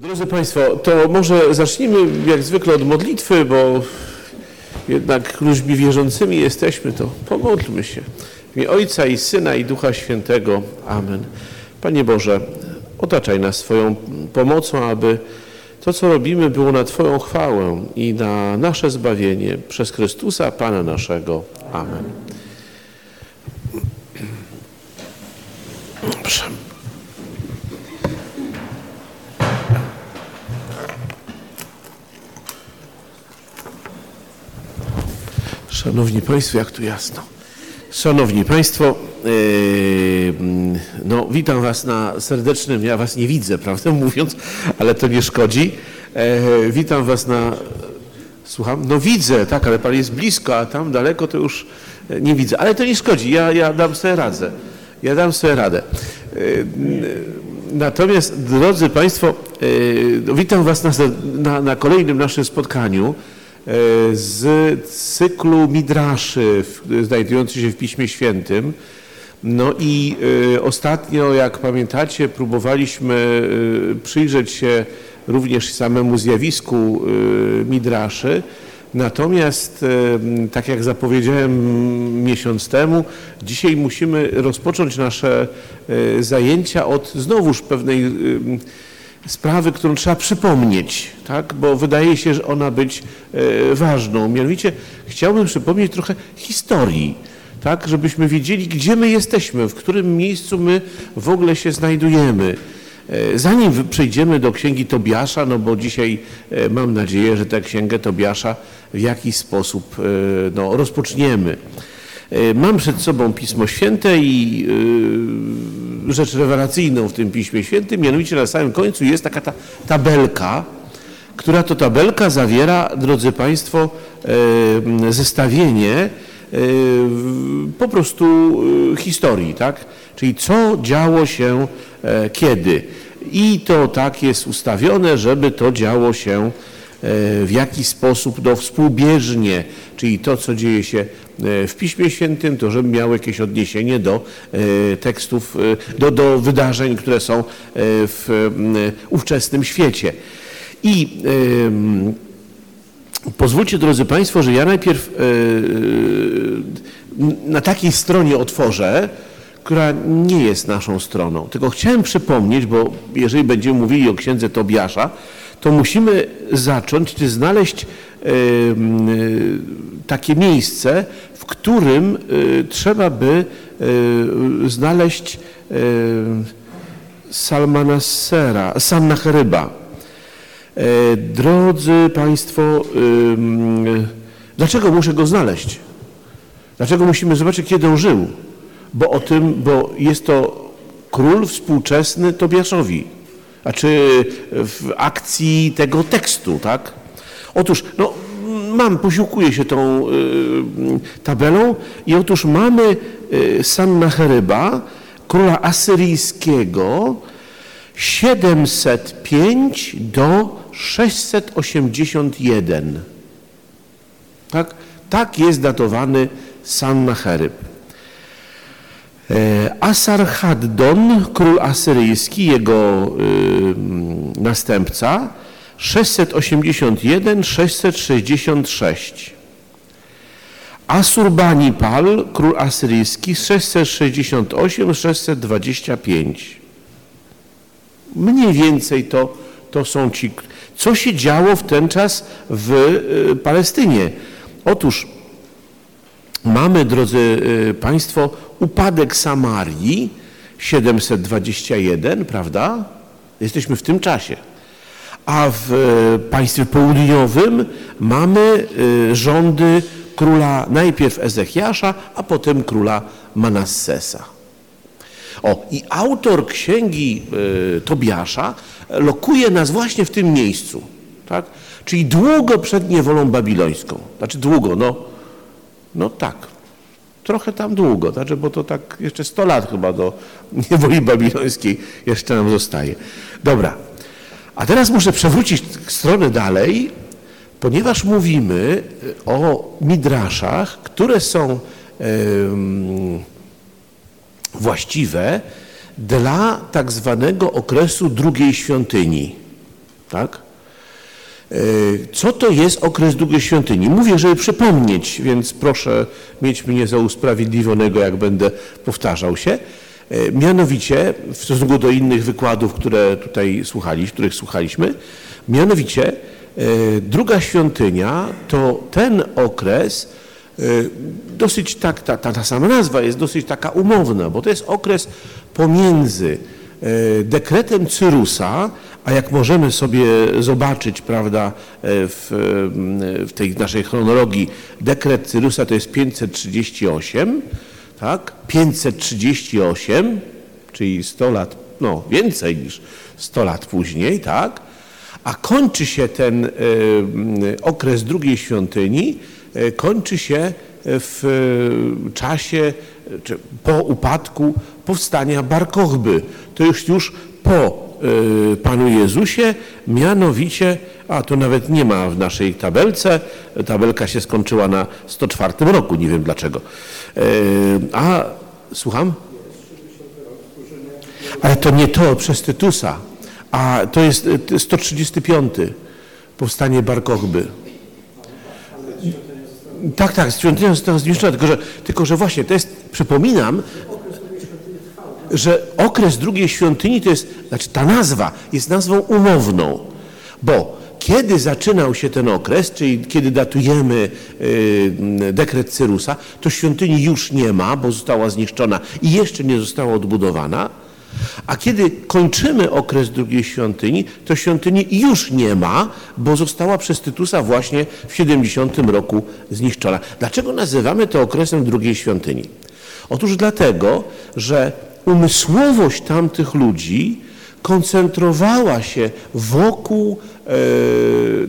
Drodzy Państwo, to może zacznijmy jak zwykle od modlitwy, bo jednak ludźmi wierzącymi jesteśmy, to pomódlmy się. W imię Ojca i Syna i Ducha Świętego. Amen. Panie Boże, otaczaj nas swoją pomocą, aby to, co robimy, było na Twoją chwałę i na nasze zbawienie przez Chrystusa, Pana naszego. Amen. Szanowni Państwo, jak tu jasno. Szanowni Państwo, yy, no, witam Was na serdecznym, ja Was nie widzę, prawdę mówiąc, ale to nie szkodzi. Yy, witam Was na, słucham, no widzę, tak, ale Pan jest blisko, a tam daleko to już nie widzę, ale to nie szkodzi, ja, ja dam sobie radę. Ja dam sobie radę. Yy, natomiast, drodzy Państwo, witam Was na, na, na kolejnym naszym spotkaniu z cyklu Midraszy znajdujący się w Piśmie Świętym. No i ostatnio, jak pamiętacie, próbowaliśmy przyjrzeć się również samemu zjawisku Midraszy. Natomiast, tak jak zapowiedziałem miesiąc temu, dzisiaj musimy rozpocząć nasze zajęcia od znowuż pewnej sprawy, którą trzeba przypomnieć, tak? bo wydaje się, że ona być e, ważną. Mianowicie chciałbym przypomnieć trochę historii, tak? żebyśmy wiedzieli, gdzie my jesteśmy, w którym miejscu my w ogóle się znajdujemy. E, zanim przejdziemy do księgi Tobiasza, no bo dzisiaj e, mam nadzieję, że tę księgę Tobiasza w jakiś sposób no, rozpoczniemy. Mam przed sobą Pismo Święte i rzecz rewelacyjną w tym Piśmie Świętym, mianowicie na samym końcu jest taka ta tabelka, która to tabelka zawiera, drodzy Państwo, zestawienie po prostu historii, tak? Czyli co działo się kiedy. I to tak jest ustawione, żeby to działo się w jakiś sposób no, współbieżnie, czyli to, co dzieje się w Piśmie Świętym, to żeby miało jakieś odniesienie do tekstów, do, do wydarzeń, które są w ówczesnym świecie. I pozwólcie, drodzy Państwo, że ja najpierw na takiej stronie otworzę, która nie jest naszą stroną. Tylko chciałem przypomnieć, bo jeżeli będziemy mówili o księdze Tobiasza, to musimy zacząć, czy znaleźć takie miejsce, w którym trzeba by znaleźć Salmanassera, Sannacheryba. Drodzy Państwo, dlaczego muszę go znaleźć? Dlaczego musimy zobaczyć, kiedy on żył? Bo o tym, bo jest to król współczesny Tobiaszowi znaczy w akcji tego tekstu, tak? Otóż, no, mam, posiłkuję się tą y, tabelą i otóż mamy y, Sannacheryba, króla asyryjskiego, 705 do 681. Tak, tak jest datowany Sannacheryb. Asarhaddon, król asyryjski, jego y, następca 681-666. Asurbanipal, król asyryjski 668-625. Mniej więcej to, to są ci. Co się działo w ten czas w y, Palestynie? Otóż mamy, drodzy Państwo, upadek Samarii 721, prawda? Jesteśmy w tym czasie. A w państwie południowym mamy rządy króla najpierw Ezechiasza, a potem króla Manassesa. O, i autor księgi y, Tobiasza lokuje nas właśnie w tym miejscu, tak? Czyli długo przed niewolą babilońską. Znaczy długo, no, no tak, trochę tam długo, znaczy, bo to tak jeszcze 100 lat chyba do niewoli babilońskiej jeszcze nam zostaje. Dobra, a teraz muszę przewrócić stronę dalej, ponieważ mówimy o midraszach, które są właściwe dla tak zwanego okresu drugiej świątyni. Tak? E, co to jest okres drugiej świątyni? Mówię, żeby przypomnieć, więc proszę mieć mnie za usprawiedliwionego, jak będę powtarzał się. E, mianowicie, w stosunku do innych wykładów, które tutaj słuchaliśmy, których słuchaliśmy, mianowicie e, druga świątynia to ten okres, dosyć tak, ta, ta, ta sama nazwa jest dosyć taka umowna, bo to jest okres pomiędzy dekretem Cyrusa, a jak możemy sobie zobaczyć, prawda, w, w tej naszej chronologii, dekret Cyrusa to jest 538, tak? 538, czyli 100 lat, no więcej niż 100 lat później, tak? A kończy się ten okres drugiej świątyni, kończy się w czasie, czy po upadku powstania Bar Kochby. To już już po Y, Panu Jezusie, mianowicie, a to nawet nie ma w naszej tabelce, tabelka się skończyła na 104 roku, nie wiem dlaczego. Y, a, słucham? Ale to nie to, przez Tytusa, a to jest 135, y, powstanie Barkochby. Tak, tak, świątynia została zniszczona, tylko że, tylko że właśnie to jest, przypominam, że okres drugiej świątyni to jest, znaczy ta nazwa jest nazwą umowną, bo kiedy zaczynał się ten okres, czyli kiedy datujemy y, dekret Cyrusa, to świątyni już nie ma, bo została zniszczona i jeszcze nie została odbudowana. A kiedy kończymy okres drugiej świątyni, to świątyni już nie ma, bo została przez Tytusa właśnie w 70 roku zniszczona. Dlaczego nazywamy to okresem drugiej świątyni? Otóż dlatego, że umysłowość tamtych ludzi koncentrowała się wokół, e,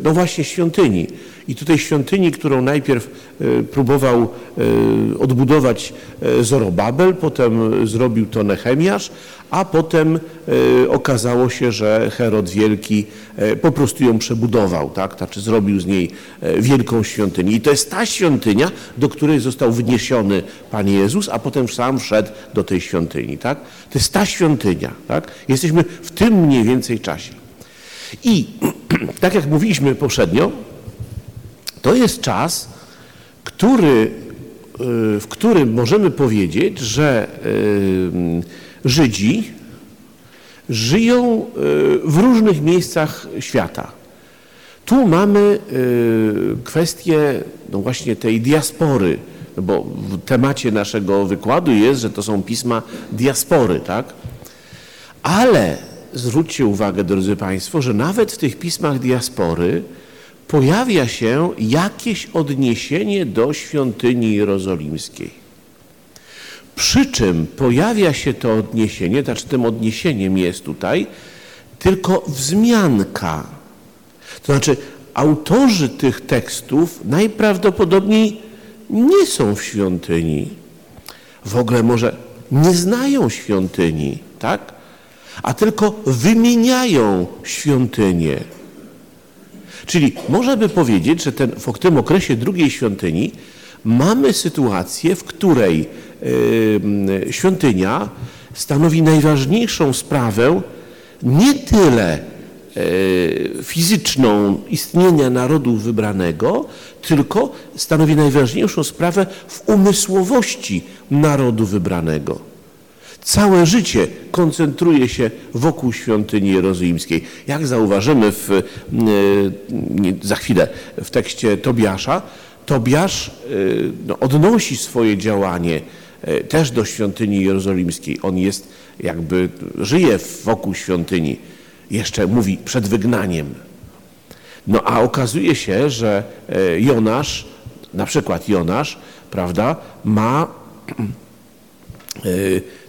no właśnie, świątyni. I tutaj świątyni, którą najpierw e, próbował e, odbudować Zorobabel, potem zrobił to Nehemiasz, a potem okazało się, że Herod Wielki po prostu ją przebudował, tak? Znaczy zrobił z niej wielką świątynię. I to jest ta świątynia, do której został wyniesiony Pan Jezus, a potem sam wszedł do tej świątyni, tak? To jest ta świątynia, tak? Jesteśmy w tym mniej więcej czasie. I tak jak mówiliśmy poprzednio, to jest czas, który, y, w którym możemy powiedzieć, że y, Żydzi żyją y, w różnych miejscach świata. Tu mamy kwestię no właśnie tej diaspory, bo w temacie naszego wykładu jest, że to są pisma diaspory, tak? Ale zwróćcie uwagę, drodzy Państwo, że nawet w tych pismach diaspory pojawia się jakieś odniesienie do świątyni jerozolimskiej. Przy czym pojawia się to odniesienie, znaczy tym odniesieniem jest tutaj tylko wzmianka. To znaczy autorzy tych tekstów najprawdopodobniej nie są w świątyni. W ogóle może nie znają świątyni, tak? A tylko wymieniają świątynię. Czyli można by powiedzieć, że ten, w tym okresie drugiej świątyni mamy sytuację, w której świątynia stanowi najważniejszą sprawę nie tyle yy, fizyczną istnienia narodu wybranego, tylko stanowi najważniejszą sprawę w umysłowości narodu wybranego. Całe życie koncentruje się wokół świątyni jerozolimskiej. Jak zauważymy w, e, za chwilę w tekście Tobiasza, Tobiasz e, no, odnosi swoje działanie e, też do świątyni jerozolimskiej. On jest jakby, żyje wokół świątyni. Jeszcze mówi przed wygnaniem. No a okazuje się, że Jonasz, na przykład Jonasz, prawda, ma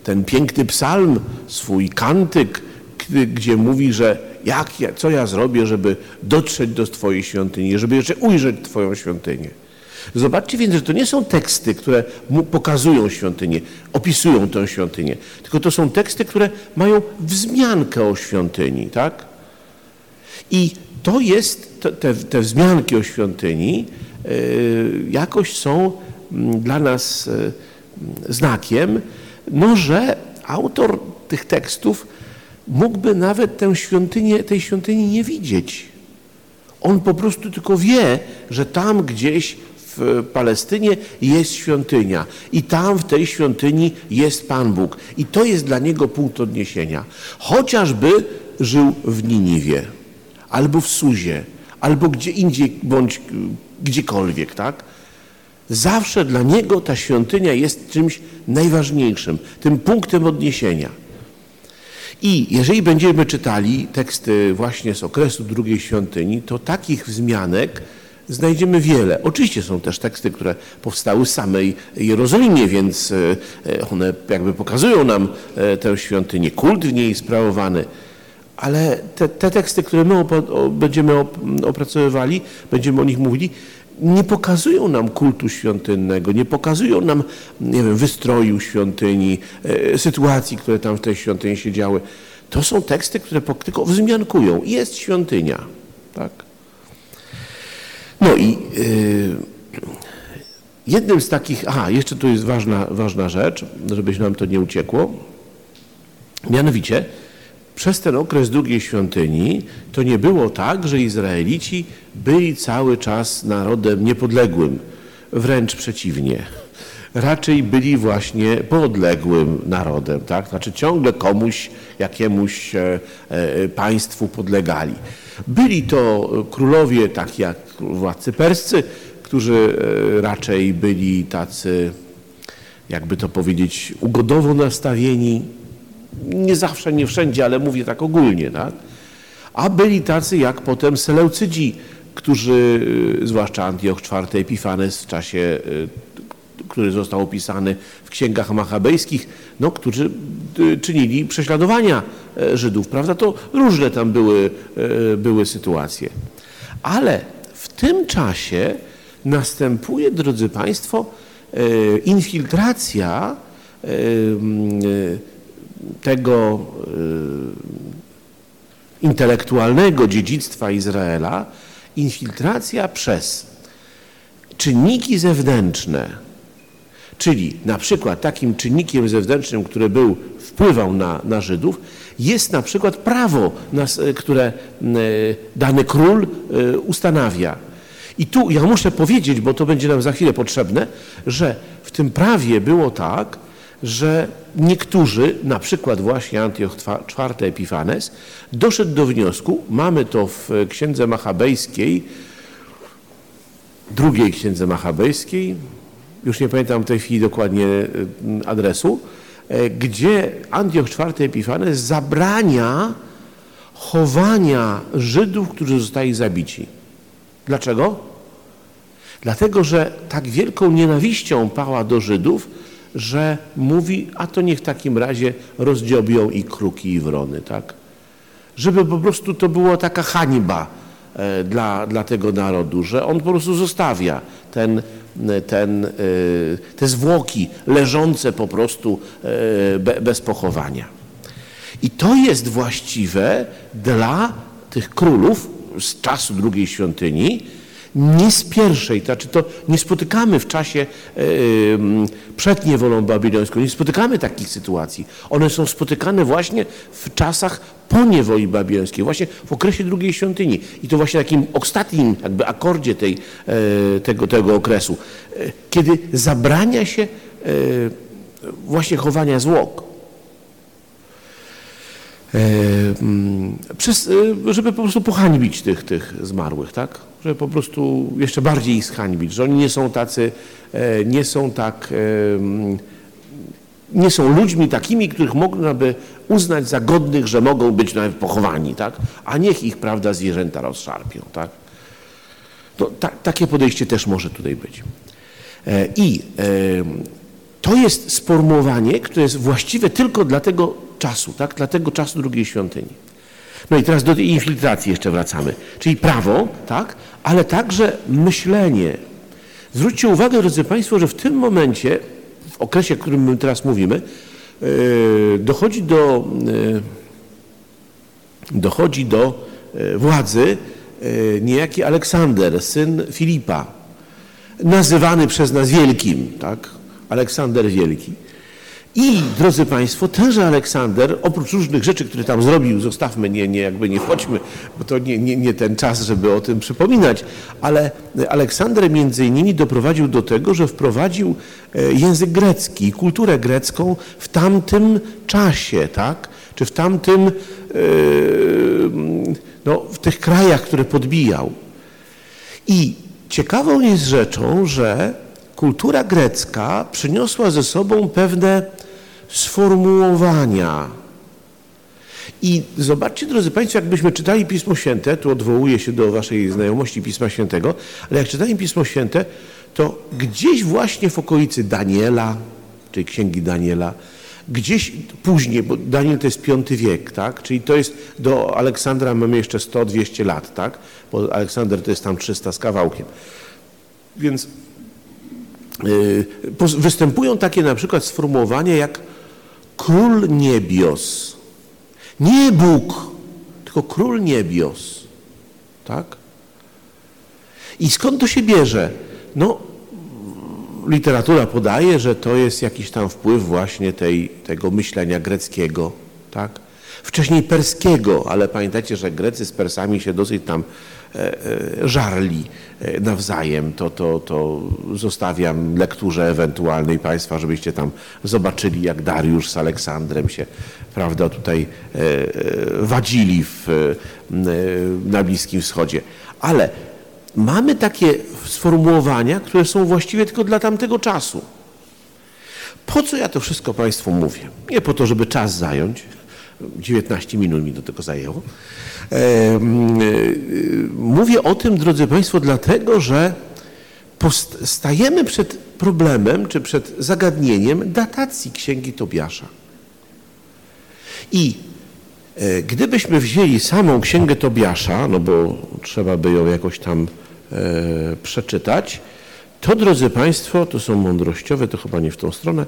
ten piękny psalm, swój kantyk, gdzie mówi, że jak ja, co ja zrobię, żeby dotrzeć do Twojej świątyni, żeby jeszcze ujrzeć Twoją świątynię. Zobaczcie więc, że to nie są teksty, które pokazują świątynię, opisują tę świątynię, tylko to są teksty, które mają wzmiankę o świątyni, tak? I to jest, te, te wzmianki o świątyni yy, jakoś są mm, dla nas yy, znakiem, no, że autor tych tekstów mógłby nawet tę świątynię, tej świątyni nie widzieć. On po prostu tylko wie, że tam gdzieś w Palestynie jest świątynia i tam w tej świątyni jest Pan Bóg. I to jest dla niego punkt odniesienia. Chociażby żył w Niniwie, albo w Suzie, albo gdzie indziej, bądź gdziekolwiek, tak? Zawsze dla niego ta świątynia jest czymś najważniejszym, tym punktem odniesienia. I jeżeli będziemy czytali teksty właśnie z okresu drugiej świątyni, to takich wzmianek znajdziemy wiele. Oczywiście są też teksty, które powstały w samej Jerozolimie, więc e, one jakby pokazują nam e, tę świątynię, kult w niej sprawowany. Ale te, te teksty, które my będziemy opracowywali, będziemy o nich mówili, nie pokazują nam kultu świątynnego, nie pokazują nam, nie wiem, wystroju świątyni, e, sytuacji, które tam w tej świątyni się działy. To są teksty, które tylko wzmiankują. Jest świątynia. Tak? No i yy, jednym z takich, aha, jeszcze tu jest ważna, ważna rzecz, żebyś nam to nie uciekło. Mianowicie, przez ten okres drugiej świątyni to nie było tak, że Izraelici byli cały czas narodem niepodległym. Wręcz przeciwnie. Raczej byli właśnie podległym narodem, tak? Znaczy ciągle komuś, jakiemuś e, e, państwu podlegali. Byli to królowie, tak jak władcy perscy, którzy e, raczej byli tacy, jakby to powiedzieć, ugodowo nastawieni, nie zawsze, nie wszędzie, ale mówię tak ogólnie, tak? A byli tacy jak potem Seleucydzi, którzy, y, zwłaszcza Antioch IV Epifanes w czasie, y, który został opisany w księgach machabejskich, no, którzy y, czynili prześladowania e, Żydów, prawda? To różne tam były, e, były sytuacje. Ale w tym czasie następuje, drodzy Państwo, e, infiltracja tego y, intelektualnego dziedzictwa Izraela infiltracja przez czynniki zewnętrzne, czyli na przykład takim czynnikiem zewnętrznym, który był, wpływał na, na Żydów, jest na przykład prawo, które dany król y, ustanawia. I tu ja muszę powiedzieć, bo to będzie nam za chwilę potrzebne, że w tym prawie było tak, że niektórzy, na przykład właśnie Antioch IV Epifanes, doszedł do wniosku, mamy to w księdze machabejskiej, drugiej księdze machabejskiej, już nie pamiętam w tej chwili dokładnie e, adresu, e, gdzie Antioch IV Epifanes zabrania chowania Żydów, którzy zostali zabici. Dlaczego? Dlatego, że tak wielką nienawiścią pała do Żydów, że mówi, a to niech w takim razie rozdziobią i kruki i wrony, tak? Żeby po prostu to była taka hańba e, dla, dla tego narodu, że on po prostu zostawia ten, ten, e, te zwłoki leżące po prostu e, bez pochowania. I to jest właściwe dla tych królów z czasu drugiej świątyni, nie z pierwszej, to znaczy to nie spotykamy w czasie yy, przed niewolą babilońską, nie spotykamy takich sytuacji. One są spotykane właśnie w czasach po niewoli babilońskiej, właśnie w okresie drugiej świątyni. I to właśnie takim ostatnim jakby akordzie tej, yy, tego, tego okresu, yy, kiedy zabrania się właśnie chowania zwłok. Przez, żeby po prostu pohańbić tych, tych zmarłych, tak? Że po prostu jeszcze bardziej ich zhańbić, że oni nie są tacy, e, nie są tak, nie są ludźmi takimi, których można by uznać za godnych, że mogą być nawet pochowani, tak? A niech ich, prawda, zwierzęta rozszarpią, tak? To, ta, takie podejście też może tutaj być. E, I to jest sformułowanie, które jest właściwe tylko dla tego czasu, tak? Dla tego czasu drugiej świątyni. No i teraz do tej infiltracji jeszcze wracamy. Czyli prawo, tak, ale także myślenie. Zwróćcie uwagę, drodzy Państwo, że w tym momencie, w okresie, o którym my teraz mówimy, yy, dochodzi do, yy, dochodzi do yy, władzy niejaki Aleksander, syn Filipa, nazywany przez nas Wielkim, tak? Aleksander Wielki. I, drodzy Państwo, tenże Aleksander, oprócz różnych rzeczy, które tam zrobił, zostawmy, nie, nie jakby nie wchodźmy, bo to nie, nie, nie ten czas, żeby o tym przypominać, ale Aleksander między innymi doprowadził do tego, że wprowadził e, język grecki i kulturę grecką w tamtym czasie, tak? Czy w tamtym, e, no, w tych krajach, które podbijał. I ciekawą jest rzeczą, że kultura grecka przyniosła ze sobą pewne sformułowania. I zobaczcie, drodzy Państwo, jakbyśmy czytali Pismo Święte, tu odwołuję się do Waszej znajomości Pisma Świętego, ale jak czytali Pismo Święte, to gdzieś właśnie w okolicy Daniela, czyli Księgi Daniela, gdzieś później, bo Daniel to jest V wiek, tak? Czyli to jest do Aleksandra mamy jeszcze 100-200 lat, tak? Bo Aleksander to jest tam 300 z kawałkiem. Więc występują takie na przykład sformułowania jak król niebios. Nie Bóg, tylko król niebios. Tak? I skąd to się bierze? No, literatura podaje, że to jest jakiś tam wpływ właśnie tej, tego myślenia greckiego, tak? Wcześniej perskiego, ale pamiętacie, że Grecy z Persami się dosyć tam żarli e, nawzajem. To, to, to zostawiam lekturze ewentualnej Państwa, żebyście tam zobaczyli, jak Dariusz z Aleksandrem się prawda, tutaj wadzili w, na Bliskim Wschodzie. Ale mamy takie sformułowania, które są właściwie tylko dla tamtego czasu. Po co ja to wszystko Państwu mówię? Nie po to, żeby czas zająć. 19 minut mi do tego zajęło. E, mówię o tym, drodzy Państwo, dlatego, że stajemy przed problemem, czy przed zagadnieniem datacji Księgi Tobiasza. I e, gdybyśmy wzięli samą Księgę Tobiasza, no bo trzeba by ją jakoś tam E, przeczytać, to drodzy Państwo, to są mądrościowe, to chyba nie w tą stronę,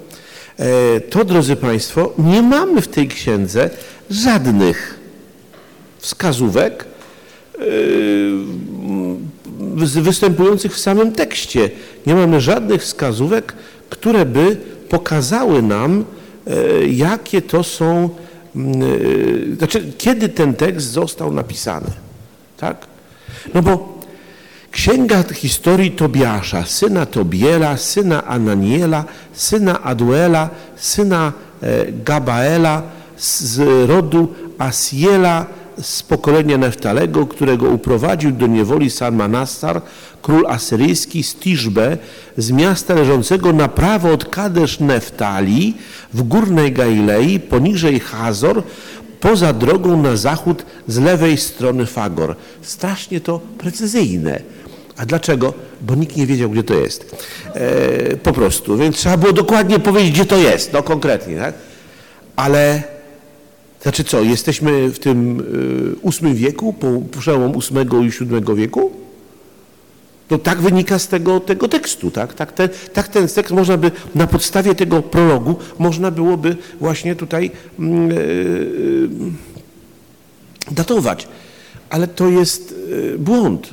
to drodzy Państwo, nie mamy w tej księdze żadnych wskazówek e, występujących w samym tekście. Nie mamy żadnych wskazówek, które by pokazały nam, jakie to są, znaczy kiedy ten tekst został napisany. Tak? No bo Księga historii Tobiasza, syna Tobiela, syna Ananiela, syna Aduela, syna e, Gabaela z rodu Asiela z pokolenia Neftalego, którego uprowadził do niewoli Salmanassar, król asyryjski z Tiszbe, z miasta leżącego na prawo od Kadesz Neftali, w górnej Galilei, poniżej Hazor, poza drogą na zachód z lewej strony Fagor. Strasznie to precyzyjne. A dlaczego? Bo nikt nie wiedział, gdzie to jest. E, po prostu. Więc trzeba było dokładnie powiedzieć, gdzie to jest, no konkretnie, tak? Ale, znaczy co, jesteśmy w tym ósmym wieku, po przełom ósmego i siódmego wieku? No tak wynika z tego, tego tekstu, tak? Tak ten, tak ten tekst można by, na podstawie tego prologu, można byłoby właśnie tutaj yy, datować. Ale to jest błąd.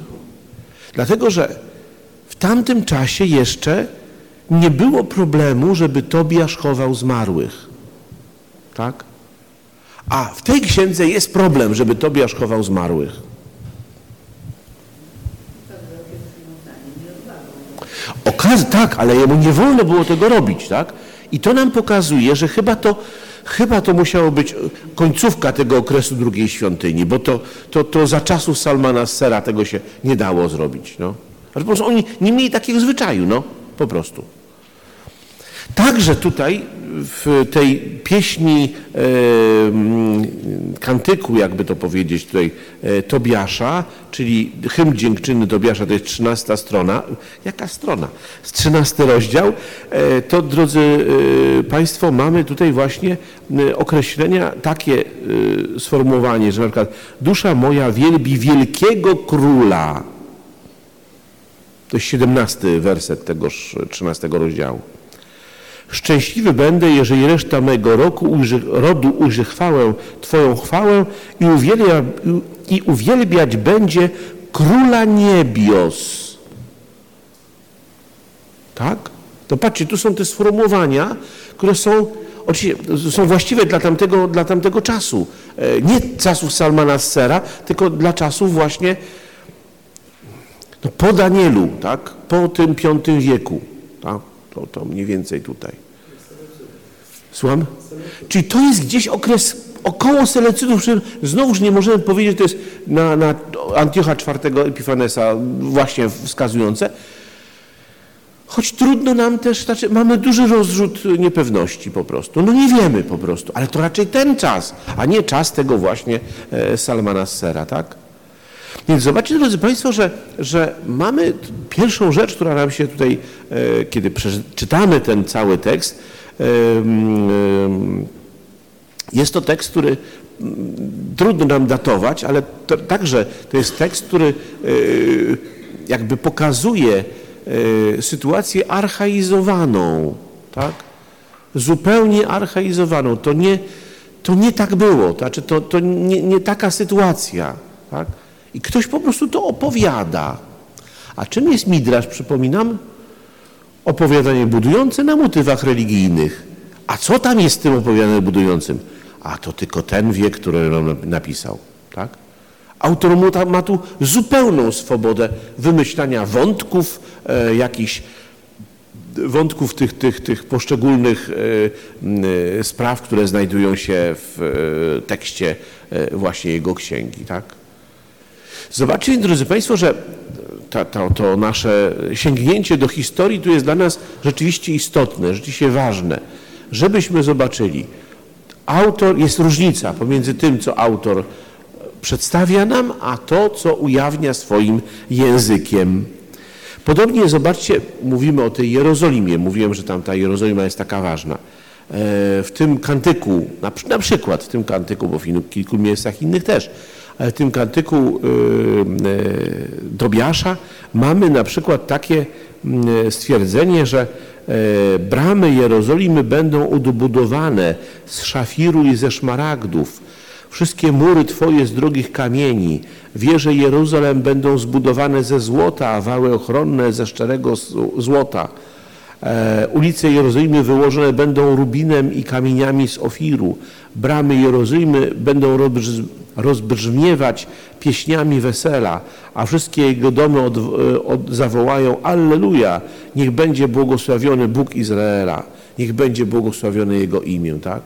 Dlatego, że w tamtym czasie jeszcze nie było problemu, żeby Tobiasz chował zmarłych. Tak? A w tej księdze jest problem, żeby Tobiasz chował zmarłych. Okaz tak, ale jemu nie wolno było tego robić, tak? I to nam pokazuje, że chyba to Chyba to musiało być końcówka tego okresu drugiej świątyni, bo to, to, to za czasów Salmana Sera tego się nie dało zrobić. No. Ale po prostu oni nie mieli takiego zwyczaju, no, po prostu. Także tutaj w tej pieśni e, kantyku, jakby to powiedzieć tutaj, e, Tobiasza, czyli hymn dziękczyny Tobiasza, to jest 13 strona. Jaka strona? Z 13 rozdział. E, to, drodzy Państwo, mamy tutaj właśnie określenia, takie sformułowanie, że na przykład dusza moja wielbi wielkiego króla. To jest 17 werset tegoż 13 rozdziału. Szczęśliwy będę, jeżeli reszta mego roku ujrzy, rodu ujrzy chwałę, Twoją chwałę i, uwielbia, i uwielbiać będzie Króla Niebios. Tak? To patrzcie, tu są te sformułowania, które są są właściwe dla tamtego, dla tamtego czasu. E, Nie czasów Salmana Sera, tylko dla czasów właśnie no, po Danielu, tak? po tym V wieku. To, to mniej więcej tutaj. Słucham? Czyli to jest gdzieś okres około Selecydów, przy- znowuż nie możemy powiedzieć, to jest na, na Antiocha IV Epifanesa właśnie wskazujące, choć trudno nam też, znaczy mamy duży rozrzut niepewności po prostu. No nie wiemy po prostu, ale to raczej ten czas, a nie czas tego właśnie e, Salmana Sera, tak? Więc zobaczcie, drodzy Państwo, że, że mamy pierwszą rzecz, która nam się tutaj, e, kiedy czytamy ten cały tekst, jest to tekst, który trudno nam datować, ale to, także to jest tekst, który e, jakby pokazuje e, sytuację archaizowaną, tak? Zupełnie archaizowaną. To nie, to nie tak było, to znaczy to, to nie, nie taka sytuacja, tak? I ktoś po prostu to opowiada. A czym jest midrasz, przypominam? Opowiadanie budujące na motywach religijnych. A co tam jest w tym opowiadaniem budującym? A to tylko ten wie, który napisał. Tak? Autor ma tu zupełną swobodę wymyślania wątków, e, jakichś wątków tych, tych, tych poszczególnych e, e, spraw, które znajdują się w e, tekście e, właśnie jego księgi. Tak? Zobaczcie, drodzy Państwo, że ta, to nasze sięgnięcie do historii tu jest dla nas rzeczywiście istotne, rzeczywiście ważne, żebyśmy zobaczyli. Autor, jest różnica pomiędzy tym, co autor przedstawia nam, a to, co ujawnia swoim językiem. Podobnie zobaczcie, mówimy o tej Jerozolimie. Mówiłem, że tam ta Jerozolima jest taka ważna. E, W tym kantyku, na, przy- na przykład w tym kantyku, bo w kilku miejscach innych też, tym kantyku y, y, Tobiasza mamy na przykład takie mm, stwierdzenie, że e, bramy Jerozolimy będą odbudowane z szafiru i ze szmaragdów. Wszystkie mury Twoje z drogich kamieni, wieże Jeruzalem będą zbudowane ze złota, a wały ochronne ze szczerego złota. E, ulice Jerozolimy wyłożone będą rubinem i kamieniami z ofiru. Bramy Jerozolimy będą rozbrz- rozbrzmiewać pieśniami wesela, a wszystkie jego domy od, e, od, zawołają Alleluja, niech będzie błogosławiony Bóg Izraela, niech będzie błogosławione Jego imię, tak?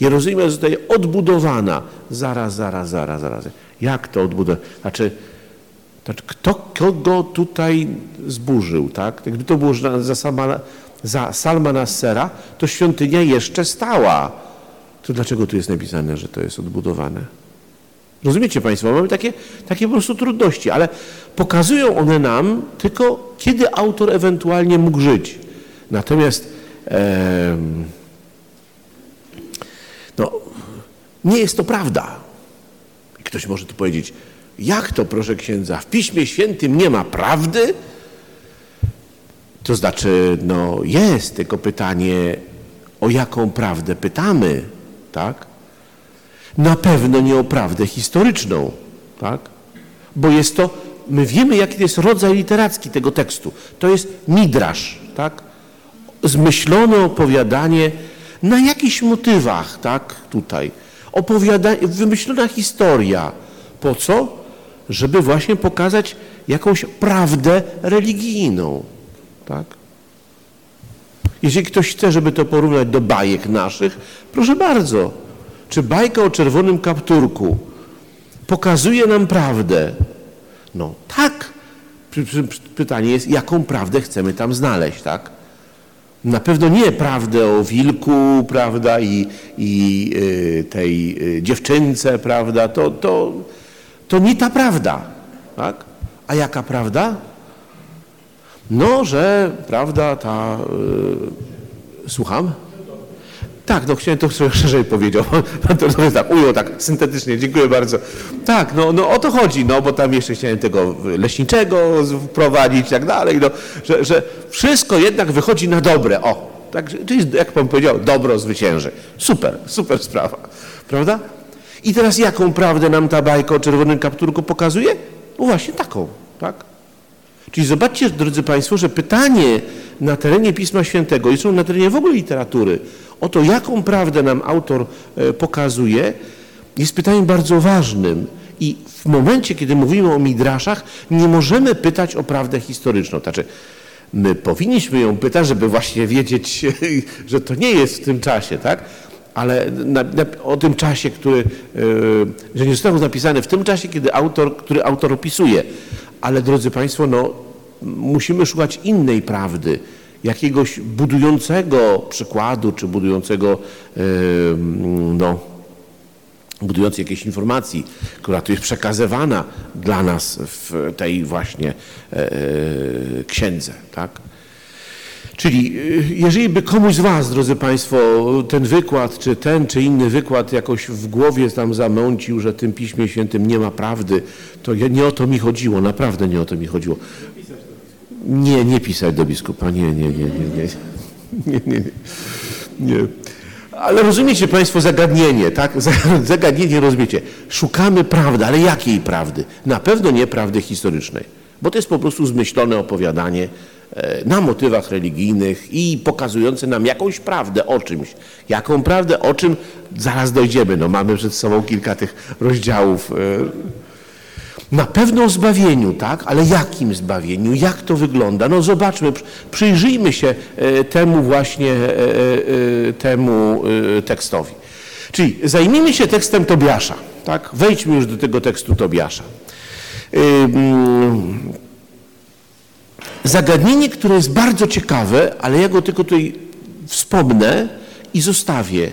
Jerozolima zostaje odbudowana. Zaraz, zaraz, zaraz, zaraz. Jak to odbudować? Znaczy, znaczy, kto kogo tutaj zburzył, tak? Gdyby to było za, Salmana, za to świątynia jeszcze stała. To dlaczego tu jest napisane, że to jest odbudowane? Rozumiecie Państwo? Mamy takie, takie po prostu trudności, ale pokazują one nam tylko, kiedy autor ewentualnie mógł żyć. Natomiast em, no, nie jest to prawda. Ktoś może tu powiedzieć, jak to, proszę księdza, w Piśmie Świętym nie ma prawdy? To znaczy, no jest, tylko pytanie, o jaką prawdę pytamy, tak? Na pewno nie o prawdę historyczną, tak? Bo jest to, my wiemy, jaki jest rodzaj literacki tego tekstu. To jest midrasz, tak? Zmyślone opowiadanie na jakichś motywach, tak? Tutaj. Opowiadanie, wymyślona historia. Po co? Żeby właśnie pokazać jakąś prawdę religijną, tak? Jeżeli ktoś chce, żeby to porównać do bajek naszych, proszę bardzo. Czy bajka o czerwonym kapturku pokazuje nam prawdę? No tak. Py- py- py- Pytanie jest, jaką prawdę chcemy tam znaleźć, tak? Na pewno nie prawdę o wilku, prawda, i, i y, tej y, dziewczynce, prawda, to, to, to nie ta prawda, tak? A jaka prawda? No, że prawda ta... y, słucham? Tak, no chciałem to szerzej powiedział. Pan to tak ujął tak syntetycznie, dziękuję bardzo. Tak, no, no o to chodzi, no bo tam jeszcze chciałem tego leśniczego wprowadzić i tak dalej, no, że, że wszystko jednak wychodzi na dobre. O, tak, czyli jak pan powiedział, dobro zwycięży. Super, super sprawa, prawda? I teraz jaką prawdę nam ta bajka o czerwonym kapturku pokazuje? No właśnie taką, tak? Czyli zobaczcie, drodzy Państwo, że pytanie na terenie Pisma Świętego, i na terenie w ogóle literatury, o to, jaką prawdę nam autor e, pokazuje, jest pytaniem bardzo ważnym. I w momencie, kiedy mówimy o midraszach, nie możemy pytać o prawdę historyczną. Znaczy, my powinniśmy ją pytać, żeby właśnie wiedzieć, że to nie jest w tym czasie, tak? Ale na, na, o tym czasie, który, yy, że nie zostało napisane w tym czasie, kiedy autor, który autor opisuje. Ale drodzy Państwo, no, musimy szukać innej prawdy, jakiegoś budującego przykładu, czy budującego, yy, no, budującej jakiejś informacji, która tu jest przekazywana dla nas w tej właśnie e, księdze. Tak? Czyli jeżeli by komuś z Was, drodzy Państwo, ten wykład, czy ten, czy inny wykład jakoś w głowie tam zamącił, że tym Piśmie Świętym nie ma prawdy, to nie o to mi chodziło, naprawdę nie o to mi chodziło. Nie, nie pisać do biskupa, nie, nie, nie, nie, nie, nie, nie, nie. nie. Ale rozumiecie Państwo zagadnienie, tak? Zagadnienie rozumiecie. Szukamy prawdy, ale jakiej prawdy? Na pewno nie prawdy historycznej, bo to jest po prostu zmyślone opowiadanie na motywach religijnych i pokazujące nam jakąś prawdę o czymś. Jaką prawdę o czym zaraz dojdziemy. No mamy przed sobą kilka tych rozdziałów. E, na pewno o zbawieniu, tak? Ale jakim zbawieniu? Jak to wygląda? No zobaczmy, przyjrzyjmy się e, temu właśnie, e, e, temu tekstowi. Czyli zajmijmy się tekstem Tobiasza, tak? Wejdźmy już do tego tekstu Tobiasza. Zagadnienie, które jest bardzo ciekawe, ale ja go tylko tutaj wspomnę i zostawię,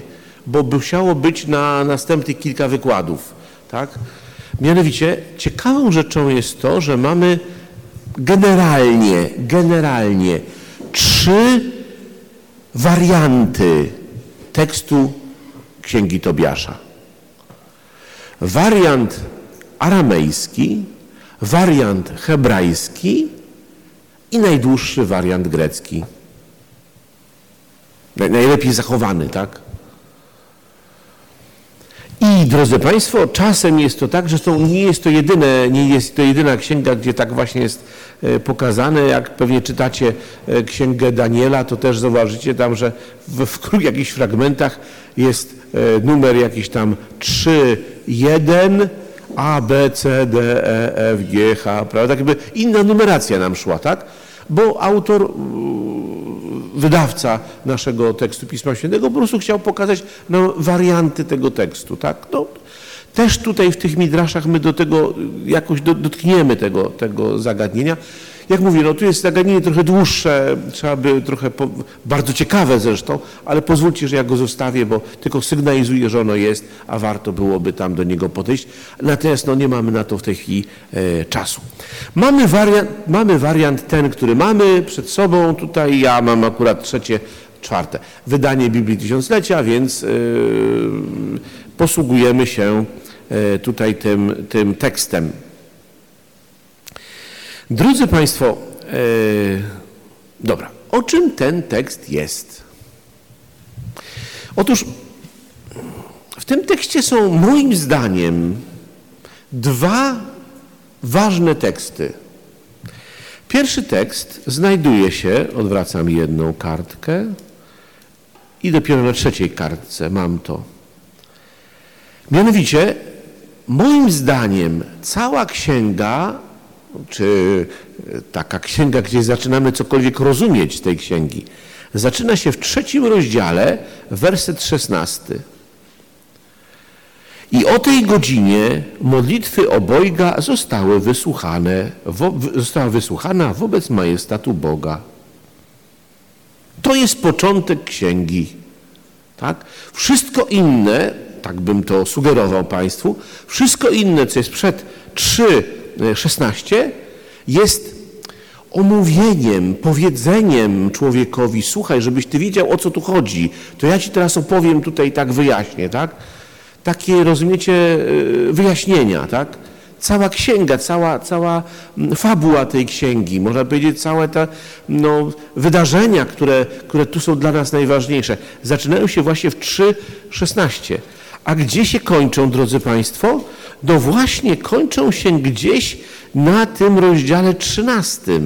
bo musiało być na następnych kilka wykładów, tak? Mianowicie ciekawą rzeczą jest to, że mamy generalnie, generalnie trzy warianty tekstu Księgi Tobiasza. Wariant aramejski, wariant hebrajski i najdłuższy wariant grecki. Najlepiej zachowany, tak? I drodzy Państwo, czasem jest to tak, że to nie jest to jedyne, nie jest to jedyna księga, gdzie tak właśnie jest e, pokazane. Jak pewnie czytacie e, księgę Daniela, to też zauważycie tam, że w, w jakichś fragmentach jest e, numer jakiś tam 3, 1, A, B, C, D, E, F, G, H, prawda? Tak jakby inna numeracja nam szła, tak? Bo autor wydawca naszego tekstu Pisma Świętego po prostu chciał pokazać no, warianty tego tekstu. Tak? No, też tutaj w tych midraszach my do tego jakoś dotkniemy tego, tego zagadnienia. Jak mówię, no tu jest zagadnienie trochę dłuższe, trzeba by trochę, po, bardzo ciekawe zresztą, ale pozwólcie, że ja go zostawię, bo tylko sygnalizuję, że ono jest, a warto byłoby tam do niego podejść. Natomiast no, nie mamy na to w tej chwili e, czasu. Mamy wariant, mamy wariant ten, który mamy przed sobą. Tutaj ja mam akurat trzecie, czwarte wydanie Biblii Tysiąclecia, więc e, posługujemy się e, tutaj tym, tym tekstem. Drodzy Państwo, e, dobra, o czym ten tekst jest? Otóż w tym tekście są moim zdaniem dwa ważne teksty. Pierwszy tekst znajduje się, odwracam jedną kartkę i dopiero na trzeciej kartce mam to. Mianowicie, moim zdaniem, cała księga czy taka księga, gdzie zaczynamy cokolwiek rozumieć z tej księgi. Zaczyna się w trzecim rozdziale, werset szesnasty. I o tej godzinie modlitwy obojga zostały wysłuchane, została wysłuchana wobec majestatu Boga. To jest początek księgi. Tak? Wszystko inne, tak bym to sugerował Państwu, wszystko inne, co jest przed 3 16 jest omówieniem, powiedzeniem człowiekowi, słuchaj, żebyś ty wiedział, o co tu chodzi, to ja ci teraz opowiem tutaj tak wyjaśnię, tak? Takie, rozumiecie, e, wyjaśnienia, tak? Cała księga, cała, cała fabuła tej księgi, można powiedzieć całe te no, wydarzenia, które, które tu są dla nas najważniejsze, zaczynają się właśnie w 3.16. A gdzie się kończą, drodzy Państwo? No właśnie kończą się gdzieś na tym rozdziale 13,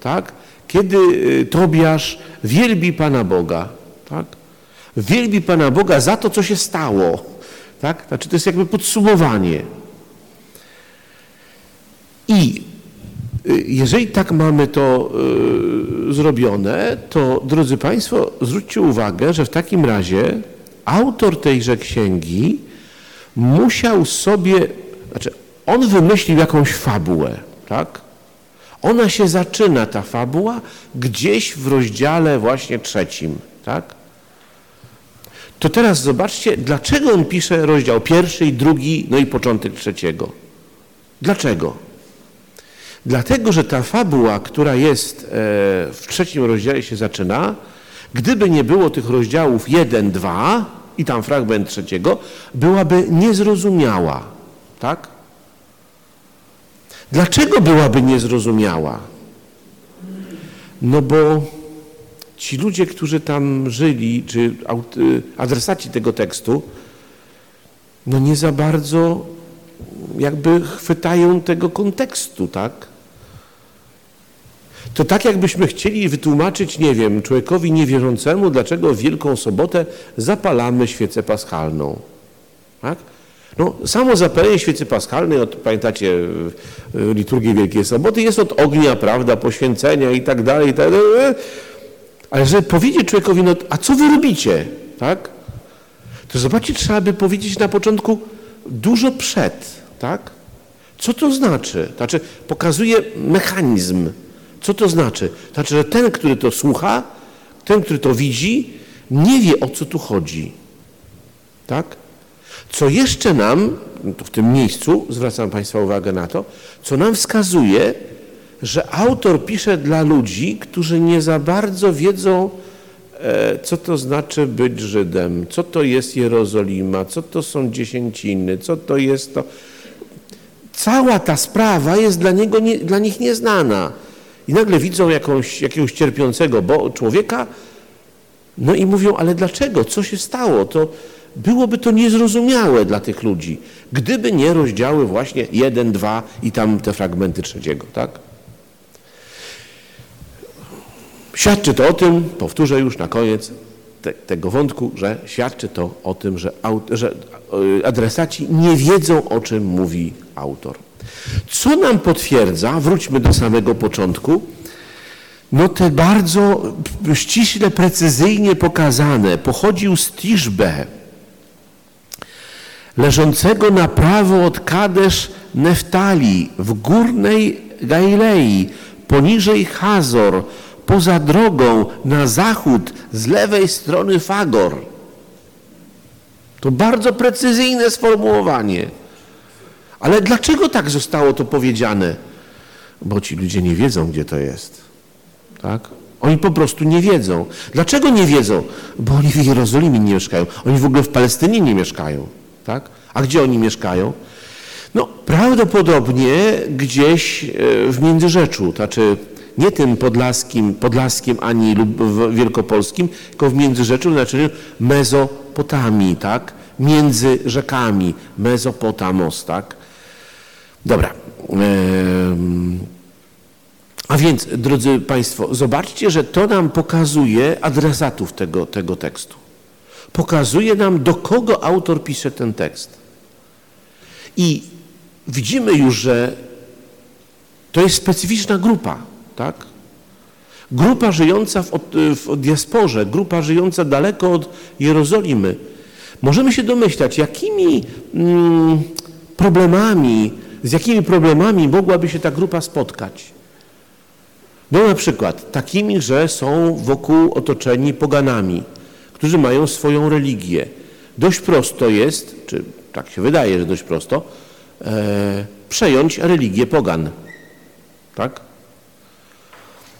tak? kiedy y, Tobiasz wielbi Pana Boga. Tak? Wielbi Pana Boga za to, co się stało. Tak? Znaczy to jest jakby podsumowanie. I y, jeżeli tak mamy to y, zrobione, to drodzy Państwo, zwróćcie uwagę, że w takim razie autor tejże księgi musiał sobie, znaczy on wymyślił jakąś fabułę, tak? Ona się zaczyna, ta fabuła, gdzieś w rozdziale właśnie trzecim, tak? To teraz zobaczcie, dlaczego on pisze rozdział pierwszy i drugi, no i początek trzeciego. Dlaczego? Dlatego, że ta fabuła, która jest e, w trzecim rozdziale się zaczyna, gdyby nie było tych rozdziałów 1, 2 i tam fragment trzeciego, byłaby niezrozumiała. Tak? Dlaczego byłaby niezrozumiała? No bo ci ludzie, którzy tam żyli, czy adresaci tego tekstu, no nie za bardzo jakby chwytają tego kontekstu, tak? To tak jakbyśmy chcieli wytłumaczyć, nie wiem, człowiekowi niewierzącemu, dlaczego w Wielką Sobotę zapalamy świecę paschalną. Tak? No, samo zapalenie świecy paschalnej, od, pamiętacie liturgię Wielkiej Soboty, jest od ognia, prawda, poświęcenia i tak dalej, i tak dalej. Ale żeby powiedzieć człowiekowi, no a co wy robicie, tak? To zobaczcie, trzeba by powiedzieć na początku dużo przed, tak? Co to znaczy? Znaczy, pokazuje mechanizm. Co to znaczy? Znaczy, że ten, który to słucha, ten, który to widzi, nie wie, o co tu chodzi. Tak? Co jeszcze nam, w tym miejscu, zwracam Państwa uwagę na to, co nam wskazuje, że autor pisze dla ludzi, którzy nie za bardzo wiedzą, e, co to znaczy być Żydem, co to jest Jerozolima, co to są dziesięciny, co to jest to. Cała ta sprawa jest dla, niego nie, dla nich nieznana. I nagle widzą jakąś, jakiegoś cierpiącego bo, człowieka, no i mówią, ale dlaczego? Co się stało? To byłoby to niezrozumiałe dla tych ludzi, gdyby nie rozdziały właśnie jeden, dwa i tam te fragmenty trzeciego, tak? Świadczy to o tym, powtórzę już na koniec te, tego wątku, że świadczy to o tym, że, że e, adresaci nie wiedzą, o czym mówi autor. Co nam potwierdza, wróćmy do samego początku, no te bardzo ściśle, precyzyjnie pokazane, pochodził z Tiszbe, leżącego na prawo od Kadesz Neftali, w górnej Galilei, poniżej Hazor, poza drogą na zachód z lewej strony Fagor. To bardzo precyzyjne sformułowanie. Ale dlaczego tak zostało to powiedziane? Bo ci ludzie nie wiedzą, gdzie to jest. Tak? Oni po prostu nie wiedzą. Dlaczego nie wiedzą? Bo oni w Jerozolimie nie mieszkają. Oni w ogóle w Palestynie nie mieszkają. Tak? A gdzie oni mieszkają? No, prawdopodobnie gdzieś e, w Międzyrzeczu, znaczy nie tym podlaskim, podlaskim ani wielkopolskim, tylko w Międzyrzeczu, znaczy Mezopotamii, tak? Między rzekami, Mezopotamos, tak? Dobra. A więc, drodzy Państwo, zobaczcie, że to nam pokazuje adresatów tego, tego tekstu. Pokazuje nam, do kogo autor pisze ten tekst. I widzimy już, że to jest specyficzna grupa, tak? Grupa żyjąca w, w diasporze, grupa żyjąca daleko od Jerozolimy. Możemy się domyślać, jakimi mm, problemami, z jakimi problemami mogłaby się ta grupa spotkać. No na przykład takimi, że są wokół otoczeni poganami, którzy mają swoją religię. Dość prosto jest, czy tak się wydaje, że dość prosto, e, przejąć religię pogan. Tak?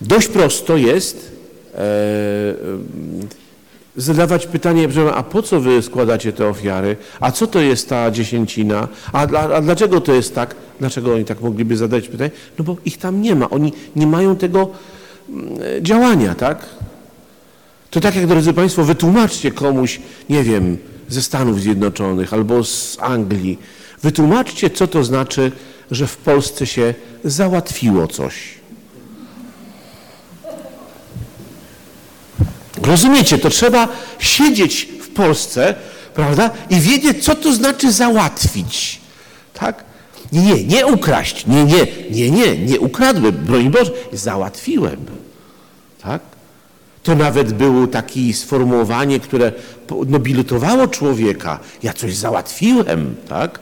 Dość prosto jest e, zadawać pytanie, a po co wy składacie te ofiary? A co to jest ta dziesięcina? A, a, a, dlaczego to jest tak? Dlaczego oni tak mogliby zadać pytanie? No bo ich tam nie ma. Oni nie mają tego mm, działania, tak? To tak jak, drodzy Państwo, wytłumaczcie komuś, nie wiem, ze Stanów Zjednoczonych albo z Anglii, Wytłumaczcie, co to znaczy, że w Polsce się załatwiło coś. Rozumiecie, to trzeba siedzieć w Polsce, prawda, i wiedzieć, co to znaczy załatwić. Tak? Nie, nie, ukraść. Nie, nie, nie, nie, nie ukradłem, broń Boże, załatwiłem. Tak? To nawet było takie sformułowanie, które nobilitowało człowieka. Ja coś załatwiłem, tak?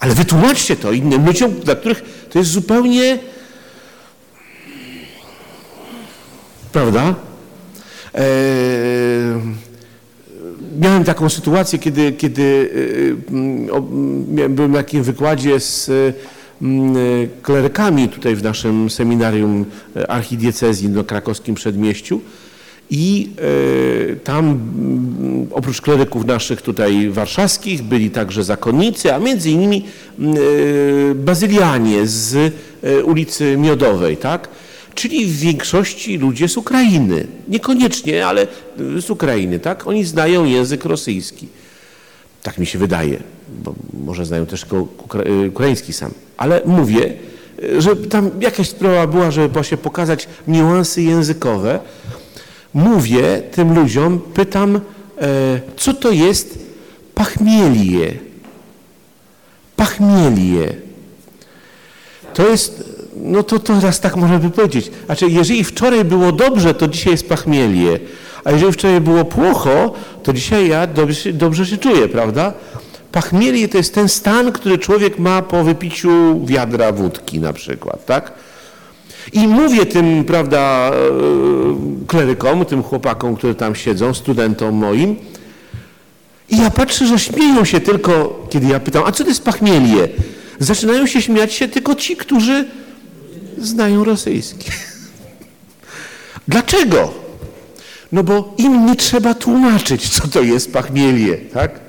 Ale wytłumaczcie to innym ludziom, dla których to jest zupełnie. Prawda? Eee, miałem taką sytuację, kiedy, kiedy e, byłem na takim wykładzie z klerykami tutaj w naszym seminarium archidiecezji na krakowskim przedmieściu i e, tam oprócz kleryków naszych tutaj warszawskich byli także zakonnicy, a między innymi e, bazylianie z ulicy Miodowej, tak? Czyli w większości ludzie z Ukrainy. Niekoniecznie, ale z Ukrainy, tak? Oni znają język rosyjski. Tak mi się wydaje, bo może znają też tylko ukraiński sam. Ale mówię, że tam jakaś sprawa była, żeby właśnie pokazać niuanse językowe. Mówię tym ludziom, pytam, e, co to jest pachmielie. Pachmielie. To jest no to teraz tak można by powiedzieć. Znaczy, jeżeli wczoraj było dobrze, to dzisiaj jest pachmielie. A jeżeli wczoraj było płocho, to dzisiaj ja dobrze, dobrze się czuję, prawda? Pachmielie to jest ten stan, który człowiek ma po wypiciu wiadra wódki na przykład, tak? I mówię tym, prawda, e, klerykom, tym chłopakom, którzy tam siedzą, studentom moim, i ja patrzę, że śmieją się tylko, kiedy ja pytam, a co to jest pachmielie? Zaczynają się śmiać się tylko ci, którzy znają rosyjski. Dlaczego? No bo im nie trzeba tłumaczyć, co to jest pachmielie, tak?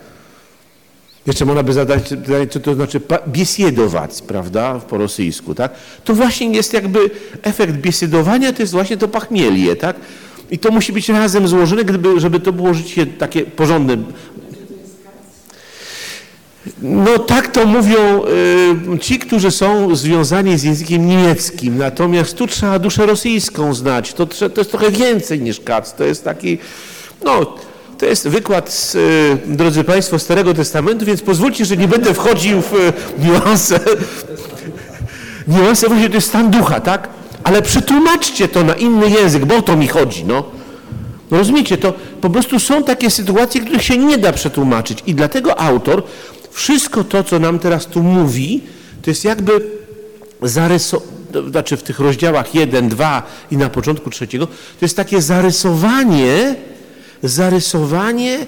Jeszcze można by zadać pytanie, co to znaczy biesiedować, prawda, po rosyjsku, tak? To właśnie jest jakby efekt biesiedowania, to jest właśnie to pachmielie, tak? I to musi być razem złożone, gdyby, żeby to było życie takie porządne, no tak to mówią y, ci, którzy są związani z językiem niemieckim, natomiast tu trzeba duszę rosyjską znać. To, to jest trochę więcej niż kac. To jest taki, no to jest wykład, z, y, drodzy Państwo, Starego Testamentu, więc pozwólcie, że nie będę wchodził w y, niuanse. niuanse właśnie to jest stan ducha, tak? Ale przetłumaczcie to na inny język, bo o to mi chodzi, no. No rozumiecie, to po prostu są takie sytuacje, których się nie da przetłumaczyć i dlatego autor wszystko to, co nam teraz tu mówi, to jest jakby zarysowane, znaczy w tych rozdziałach 1, 2 i na początku trzeciego, to jest takie zarysowanie, zarysowanie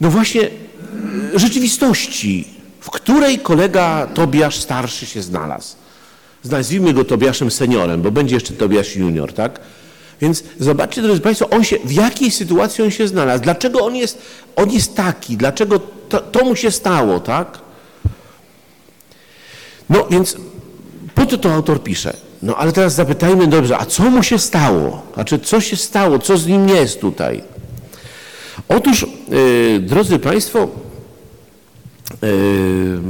no właśnie rzeczywistości, w której kolega Tobiasz starszy się znalazł. Nazwijmy go Tobiaszem seniorem, bo będzie jeszcze Tobiasz junior, tak? Więc zobaczcie, drodzy Państwo, on się, w jakiej sytuacji on się znalazł, dlaczego on jest, on jest taki, dlaczego to, to mu się stało, tak? No więc po co to autor pisze? No ale teraz zapytajmy dobrze, a co mu się stało? Znaczy, co się stało? Co z nim jest tutaj? Otóż, yy, drodzy Państwo, yy,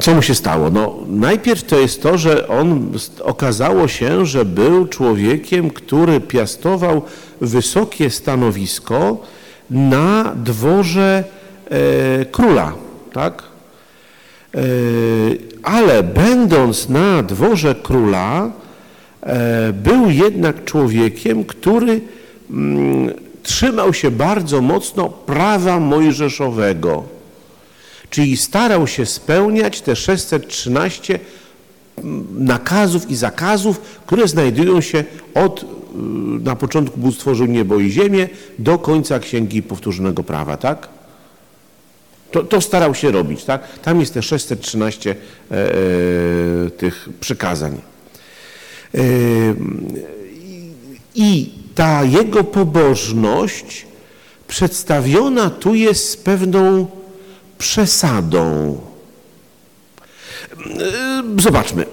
co mu się stało? No, najpierw to jest to, że on okazało się, że był człowiekiem, który piastował wysokie stanowisko na dworze e, króla, tak? E, ale będąc na dworze króla, e, był jednak człowiekiem, który mm, trzymał się bardzo mocno prawa mojżeszowego Czyli starał się spełniać te 613 nakazów i zakazów, które znajdują się od y, na początku Bóg stworzył niebo i ziemię do końca Księgi Powtórzonego Prawa, tak? To, to starał się robić, tak? Tam jest te 613 e, e, tych przykazań. E, I ta jego pobożność przedstawiona tu jest z pewną przesadą. Zobaczmy,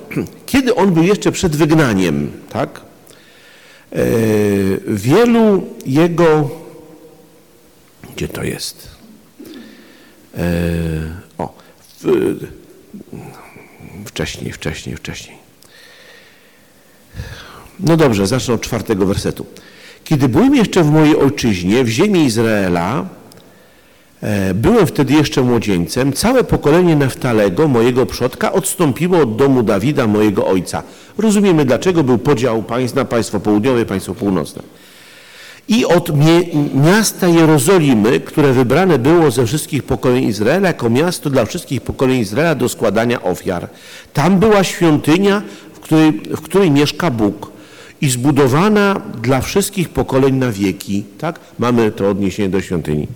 kiedy on był jeszcze przed wygnaniem, tak? wielu jego, gdzie to jest? O, w, wcześniej, wcześniej, wcześniej. No dobrze, zacznę od czwartego wersetu. Kiedy byłem jeszcze w mojej ojczyźnie, w ziemi Izraela, e, byłem wtedy jeszcze młodzieńcem, całe pokolenie Naftalego, mojego przodka, odstąpiło od domu Dawida, mojego ojca. Rozumiemy, dlaczego był podział państw na państwo południowe państwo północne. I od miasta Jerozolimy, które wybrane było ze wszystkich pokoleń Izraela, jako miasto dla wszystkich pokoleń Izraela do składania ofiar. Tam była świątynia, w której, w której mieszka Bóg i zbudowana dla wszystkich pokoleń na wieki. Tak? Mamy to odniesienie do świątyni.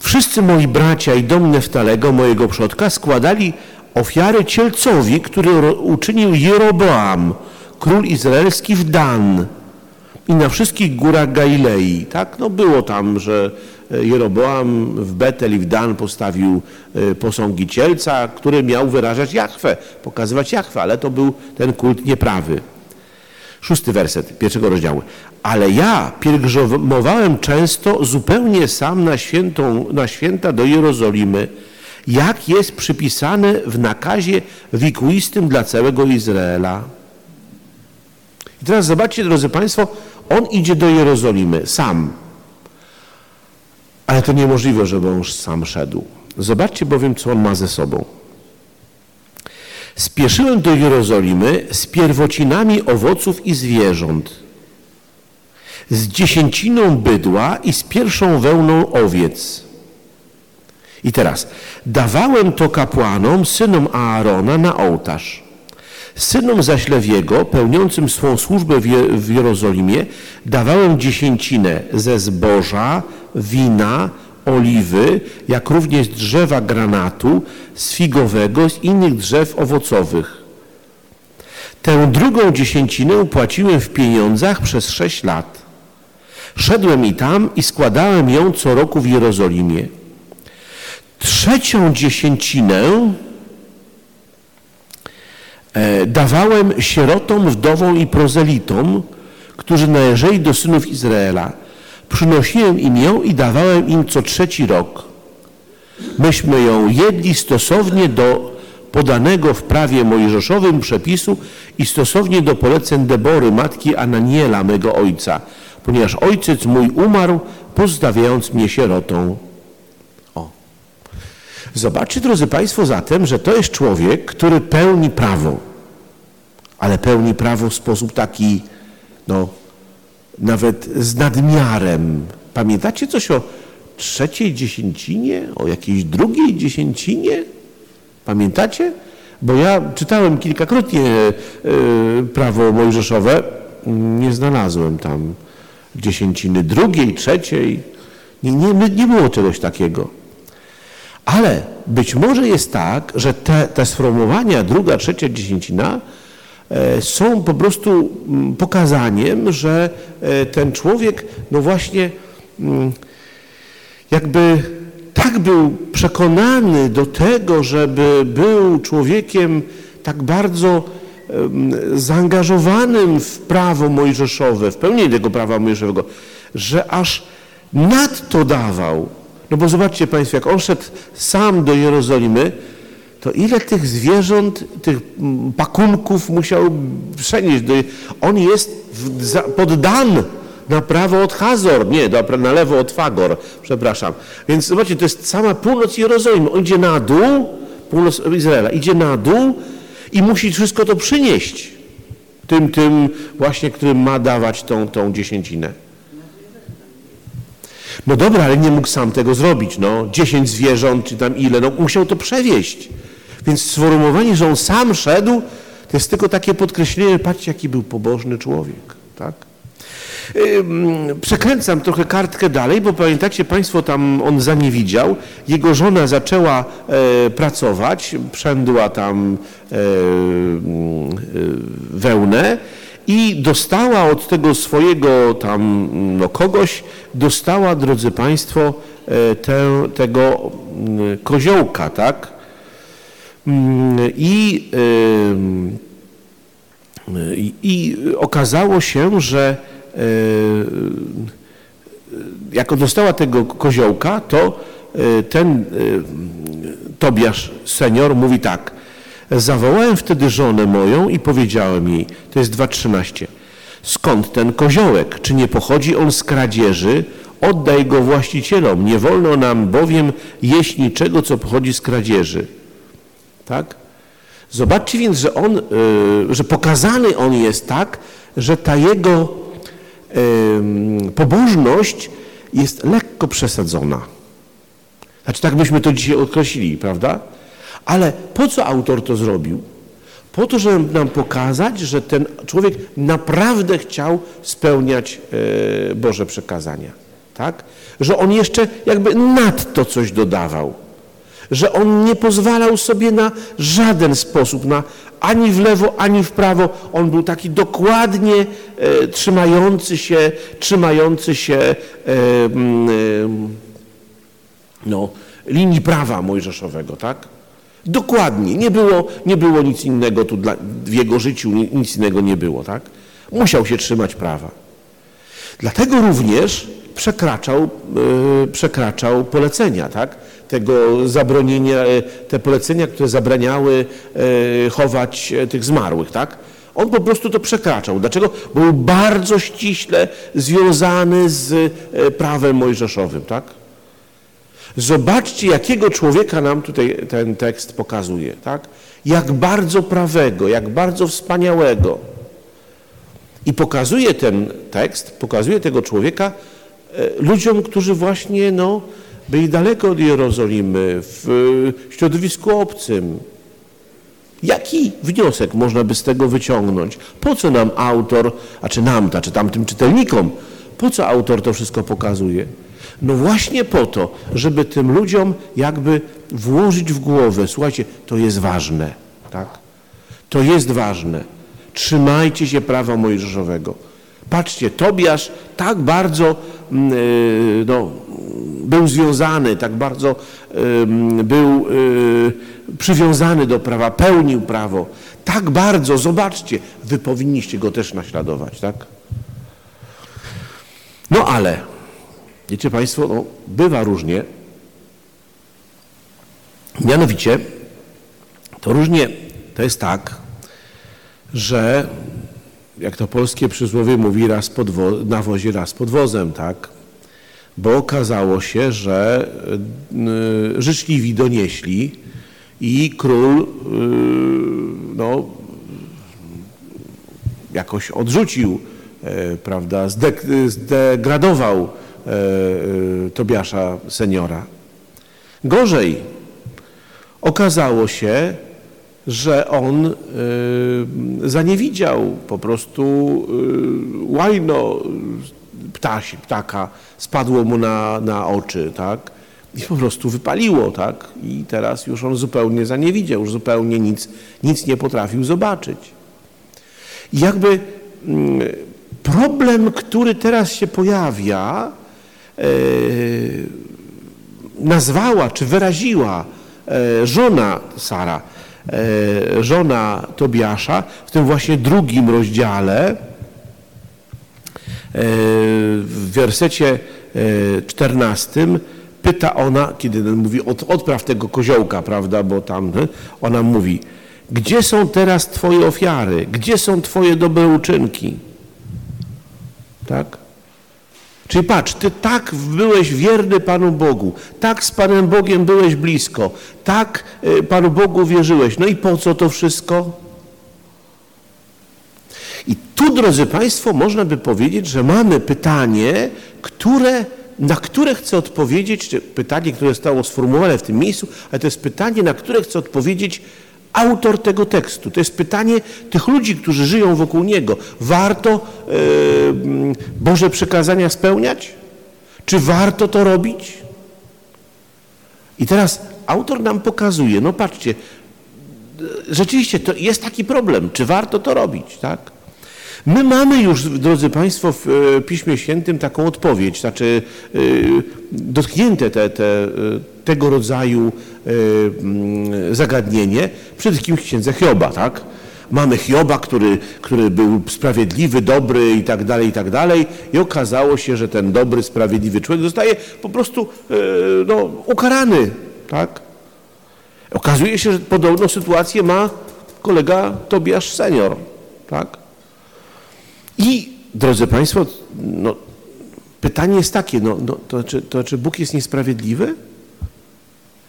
Wszyscy moi bracia i dom Neftalego, mojego przodka, składali ofiary cielcowi, który uczynił Jeroboam, król izraelski w Dan i na wszystkich górach Galilei. Tak? No było tam, że Jeroboam w Betel i w Dan postawił e, posągi cielca, który miał wyrażać Jachwę, pokazywać Jachwę, ale to był ten kult nieprawy. Szósty werset pierwszego rozdziału. Ale ja pielgrzymowałem często zupełnie sam na, świętą, na święta do Jerozolimy, jak jest przypisane w nakazie wikuistym dla całego Izraela. I teraz zobaczcie, drodzy Państwo, on idzie do Jerozolimy sam. Ale to niemożliwe, żeby on sam szedł. Zobaczcie bowiem, co on ma ze sobą. Spieszyłem do Jerozolimy z pierwocinami owoców i zwierząt, z dziesięciną bydła i z pierwszą wełną owiec. I teraz, dawałem to kapłanom, synom Aarona na ołtarz. Synom zaś Lewiego, pełniącym swą służbę w Jerozolimie, dawałem dziesięcinę ze zboża, wina, oliwy, jak również drzewa granatu, z figowego, z innych drzew owocowych. Tę drugą dziesięcinę płaciłem w pieniądzach przez sześć lat. Szedłem i tam i składałem ją co roku w Jerozolimie. Trzecią dziesięcinę e, dawałem sierotom, wdowom i prozelitom, którzy należeli do synów Izraela – Przynosiłem im ją i dawałem im co trzeci rok. Myśmy ją jedli stosownie do podanego w prawie mojżeszowym przepisu i stosownie do poleceń Debory, matki Ananiela, mego ojca, ponieważ ojciec mój umarł, pozostawiając mnie sierotą. O. Zobaczcie, drodzy Państwo, zatem, że to jest człowiek, który pełni prawo, ale pełni prawo w sposób taki, no, nawet z nadmiarem. Pamiętacie coś o trzeciej dziesięcinie, o jakiejś drugiej dziesięcinie? Pamiętacie? Bo ja czytałem kilkakrotnie e, prawo mojżeszowe, nie znalazłem tam dziesięciny drugiej, trzeciej. Nie, nie, nie było czegoś takiego. Ale być może jest tak, że te, te sformułowania druga, trzecia dziesięcina są po prostu mm, pokazaniem, że e, ten człowiek, no właśnie, mm, jakby tak był przekonany do tego, żeby był człowiekiem tak bardzo zaangażowanym w prawo mojżeszowe, w pełnienie tego prawa mojżeszowego, że aż nadto dawał. No bo zobaczcie Państwo, jak on szedł sam do Jerozolimy, to ile tych zwierząt, tych mm, pakunków musiał przenieść? On jest poddan na prawo od Hazor, nie, na lewo od Fagor, przepraszam. Więc zobaczcie, to jest cała północ Jerozolimy. On idzie na dół, północ Izraela, idzie na dół i musi wszystko to przynieść. Tym, tym właśnie, którym ma dawać tą, tą dziesięcinę. No dobra, ale nie mógł sam tego zrobić, no. Dziesięć zwierząt, czy tam ile, no musiał to przewieźć. Więc sformułowanie, że on sam szedł, to jest tylko takie podkreślenie, patrzcie, jaki był pobożny człowiek. Tak? Przekręcam trochę kartkę dalej, bo pamiętacie Państwo, tam on zaniewidział. Jego żona zaczęła e, pracować, przędła tam e, e, wełnę i dostała od tego swojego tam no, kogoś, dostała, drodzy Państwo, te, tego koziołka, tak? Mm, I I, okazało się, że jak dostała tego koziołka, to ten Tobiasz senior mówi tak. Zawołałem wtedy żonę moją i powiedziałem jej, to jest 2.13, skąd ten koziołek? Czy nie pochodzi on z kradzieży? Oddaj go właścicielom, nie wolno nam bowiem jeść niczego, co pochodzi z kradzieży. Tak? Zobaczcie więc, że on, y, że pokazany on jest tak, że ta jego pobożność jest lekko przesadzona. Znaczy tak byśmy to dzisiaj określili, prawda? Ale po co autor to zrobił? Po to, żeby nam pokazać, że ten człowiek naprawdę chciał spełniać e, Boże przekazania. Tak? Że on jeszcze jakby nadto coś dodawał. Że on nie pozwalał sobie na żaden sposób, na ani w lewo, ani w prawo. On był taki dokładnie e, trzymający się, trzymający się e, e, no, linii prawa mojżeszowego, tak? Dokładnie. Nie było, nie było nic innego tu dla, w jego życiu, nic innego nie było, tak? Musiał się trzymać prawa. Dlatego również przekraczał, yy, przekraczał polecenia, tak? Tego zabronienia, e, te polecenia, które zabraniały yy, chować tych zmarłych, tak? On po prostu to przekraczał. Dlaczego? Był bardzo ściśle związany z prawem mojżeszowym, tak? Zobaczcie, jakiego człowieka nam tutaj ten tekst pokazuje. Tak? Jak bardzo prawego, jak bardzo wspaniałego. I pokazuje ten tekst, pokazuje tego człowieka e, ludziom, którzy właśnie no, byli daleko od Jerozolimy, w środowisku obcym. Jaki wniosek można by z tego wyciągnąć? Po co nam autor, a czy nam, a czy tamtym czytelnikom, po co autor to wszystko pokazuje? No właśnie po to, żeby tym ludziom jakby włożyć w głowę, słuchajcie, to jest ważne, tak? To jest ważne. Trzymajcie się prawa mojżeszowego. Patrzcie, Tobiasz tak bardzo mm, e, no, był związany, tak bardzo był e, przywiązany do prawa, pełnił prawo. Tak bardzo, zobaczcie, wy powinniście go też naśladować, tak? No ale Wiecie Państwo, no, bywa różnie. Mianowicie, to różnie, to jest tak, że jak to polskie przysłowie mówi, raz pod na wozie, raz pod wozem, tak? Bo okazało się, że y, życzliwi donieśli i król y, no, jakoś odrzucił, y, prawda, zdegradował E, e, Tobiasza seniora. Gorzej, okazało się, że on e, zaniewidział po prostu łajno ptasi, ptaka spadło mu na, na oczy, tak? I po prostu wypaliło, tak? I teraz już on zupełnie zaniewidział, już zupełnie nic, nic nie potrafił zobaczyć. I jakby mm, problem, który teraz się pojawia, E, nazwała czy wyraziła e, żona Sara, e, żona Tobiasza w tym właśnie drugim rozdziale w wersecie 14 pyta ona, kiedy mówi od, odpraw tego koziołka, prawda, bo tam ona mówi, gdzie są teraz Twoje ofiary? Gdzie są Twoje dobre uczynki? Tak? Czyli patrz, ty tak byłeś wierny Panu Bogu, tak z Panem Bogiem byłeś blisko, tak Panu Bogu wierzyłeś. No i po co to wszystko? I tu, drodzy Państwo, można by powiedzieć, że mamy pytanie, które, na które chcę odpowiedzieć, czy pytanie, które zostało sformułowane w tym miejscu, ale to jest pytanie, na które chcę odpowiedzieć autor tego tekstu. To jest pytanie tych ludzi, którzy żyją wokół niego. Warto yy, Boże przekazania spełniać? Czy warto to robić? I teraz autor nam pokazuje, no patrzcie, rzeczywiście to jest taki problem, czy warto to robić, tak? My mamy już, drodzy Państwo, w e, Piśmie Świętym taką odpowiedź, znaczy e, dotknięte te, te, e, tego rodzaju mm, zagadnienie, przede wszystkim w księdze Hioba, tak? mamy Hioba, który, który był sprawiedliwy, dobry i tak dalej, i tak dalej. I okazało się, że ten dobry, sprawiedliwy człowiek zostaje po prostu no, ukarany. Tak? Okazuje się, że podobną sytuację ma kolega Tobiasz senior. Tak? I drodzy Państwo, no, pytanie jest takie, no, no, to, czy, to czy Bóg jest niesprawiedliwy?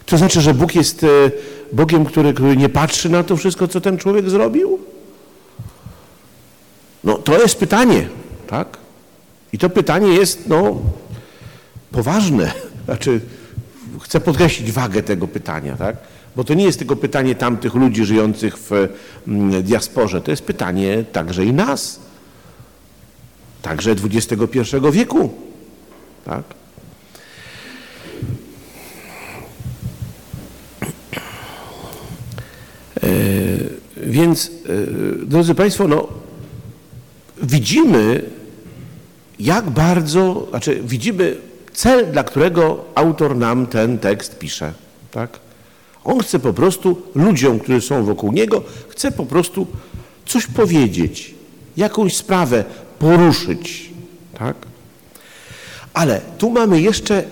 To znaczy, że Bóg jest e, Bogiem, który, który nie patrzy na to wszystko, co ten człowiek zrobił? No to jest pytanie, tak? I to pytanie jest, no, poważne. Znaczy, chcę podkreślić wagę tego pytania, tak? Bo to nie jest tylko pytanie tamtych ludzi żyjących w mm, diasporze, to jest pytanie także i nas. Także XXI wieku, tak? E, więc, e, drodzy Państwo, no, widzimy, jak bardzo, znaczy widzimy cel, dla którego autor nam ten tekst pisze. Tak? On chce po prostu ludziom, którzy są wokół niego, chce po prostu coś powiedzieć, jakąś sprawę poruszyć. Tak? Ale tu mamy jeszcze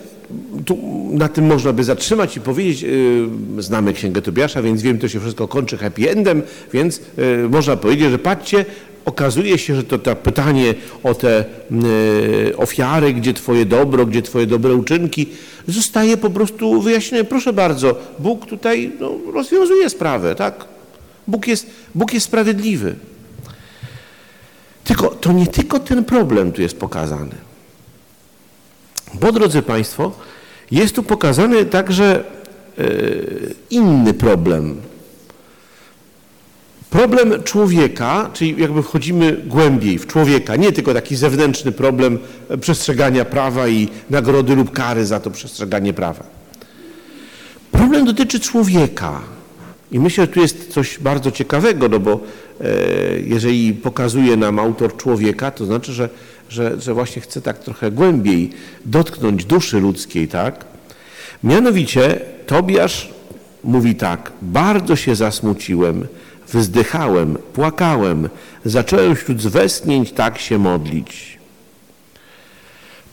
tu na tym można by zatrzymać i powiedzieć, yy, znamy Księgę Tobiasza, więc wiem, to się wszystko kończy happy endem, więc yy, można powiedzieć, że patrzcie, okazuje się, że to, to pytanie o te yy, ofiary, gdzie twoje dobro, gdzie twoje dobre uczynki, zostaje po prostu wyjaśnione. Proszę bardzo, Bóg tutaj no, rozwiązuje sprawę, tak? Bóg jest, Bóg jest sprawiedliwy. Tylko to nie tylko ten problem tu jest pokazany. Bo drodzy Państwo, jest tu pokazany także e, inny problem. Problem człowieka, czyli jakby wchodzimy głębiej w człowieka, nie tylko taki zewnętrzny problem przestrzegania prawa i nagrody lub kary za to przestrzeganie prawa. Problem dotyczy człowieka. I myślę, że tu jest coś bardzo ciekawego, no bo e, jeżeli pokazuje nam autor człowieka, to znaczy, że że, że właśnie chcę tak trochę głębiej dotknąć duszy ludzkiej, tak? Mianowicie Tobiasz mówi tak, bardzo się zasmuciłem, wzdychałem, płakałem, zacząłem wśród westchnięć tak się modlić.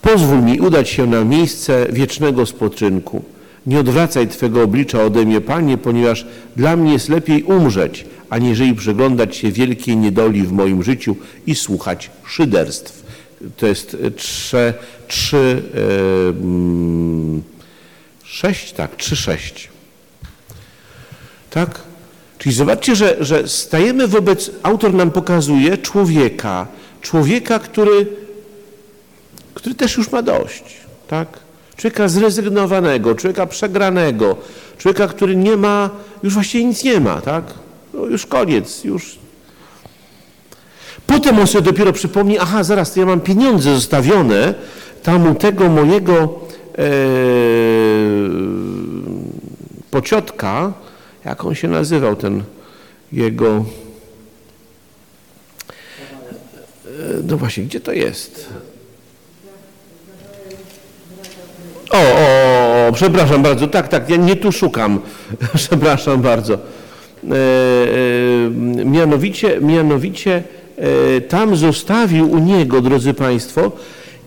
Pozwól mi udać się na miejsce wiecznego spoczynku. Nie odwracaj Twego oblicza ode mnie, Panie, ponieważ dla mnie jest lepiej umrzeć, aniżeli przyglądać się wielkiej niedoli w moim życiu i słuchać szyderstw to jest 3, 3 6, tak, 3, 6. Tak? Czyli zobaczcie, że, że stajemy wobec, autor nam pokazuje człowieka, człowieka, który, który też już ma dość, tak? Człowieka zrezygnowanego, człowieka przegranego, człowieka, który nie ma, już właściwie nic nie ma, tak? No już koniec, już Potem on sobie dopiero przypomni, aha, zaraz, to ja mam pieniądze zostawione tam u tego mojego e, pociotka, jak on się nazywał, ten jego... E, no właśnie, gdzie to jest? O, o, o, przepraszam bardzo, tak, tak, ja nie tu szukam, przepraszam bardzo. E, e, mianowicie, mianowicie E, tam zostawił u niego, drodzy Państwo,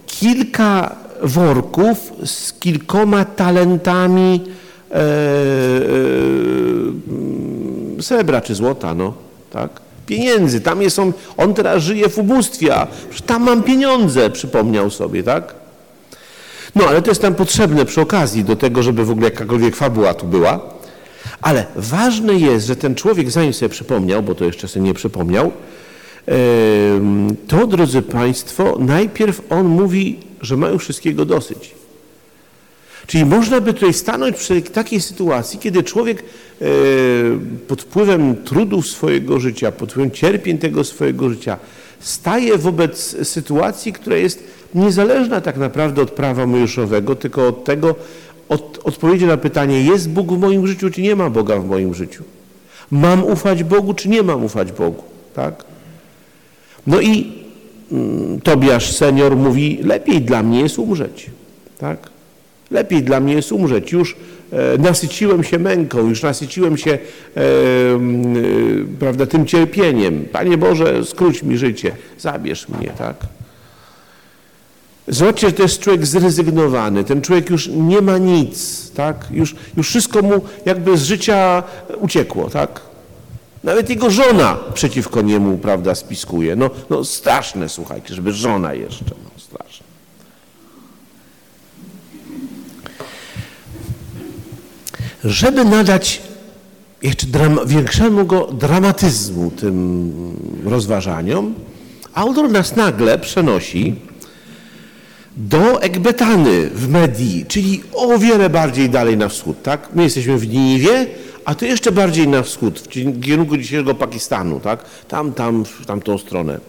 kilka worków z kilkoma talentami e, e, srebra czy złota, no, tak? Pieniędzy, tam jest on, on teraz żyje w ubóstwie, a tam mam pieniądze, przypomniał sobie, tak? No, ale to jest tam potrzebne przy okazji do tego, żeby w ogóle jakakolwiek fabuła tu była. Ale ważne jest, że ten człowiek, zanim sobie przypomniał, bo to jeszcze sobie nie przypomniał, to, drodzy Państwo, najpierw on mówi, że mają wszystkiego dosyć. Czyli można by tutaj stanąć przy takiej sytuacji, kiedy człowiek pod wpływem trudów swojego życia, pod wpływem cierpień tego swojego życia, staje wobec sytuacji, która jest niezależna tak naprawdę od prawa mojżeszowego, tylko od tego, od odpowiedzi na pytanie, jest Bóg w moim życiu, czy nie ma Boga w moim życiu? Mam ufać Bogu, czy nie mam ufać Bogu? Tak? No i mm, Tobiasz senior mówi, lepiej dla mnie jest umrzeć. Tak? Lepiej dla mnie jest umrzeć. Już e, nasyciłem się męką, już nasyciłem się e, e, prawda, tym cierpieniem. Panie Boże, skróć mi życie, zabierz mnie, tak? Zobaczcie, że to jest człowiek zrezygnowany. Ten człowiek już nie ma nic, tak? Już, już wszystko mu jakby z życia uciekło, tak? Nawet jego żona przeciwko niemu, prawda, spiskuje. No, no straszne, słuchajcie, żeby żona jeszcze, no straszne. Żeby nadać jeszcze dram, większego dramatyzmu tym rozważaniom, autor nas nagle przenosi do Ekbetany w Medii, czyli o wiele bardziej dalej na wschód. Tak? My jesteśmy w Niniwie, a to jeszcze bardziej na wschód, w kierunku dzisiejszego Pakistanu. Tak? Tam, tam, w tamtą stronę.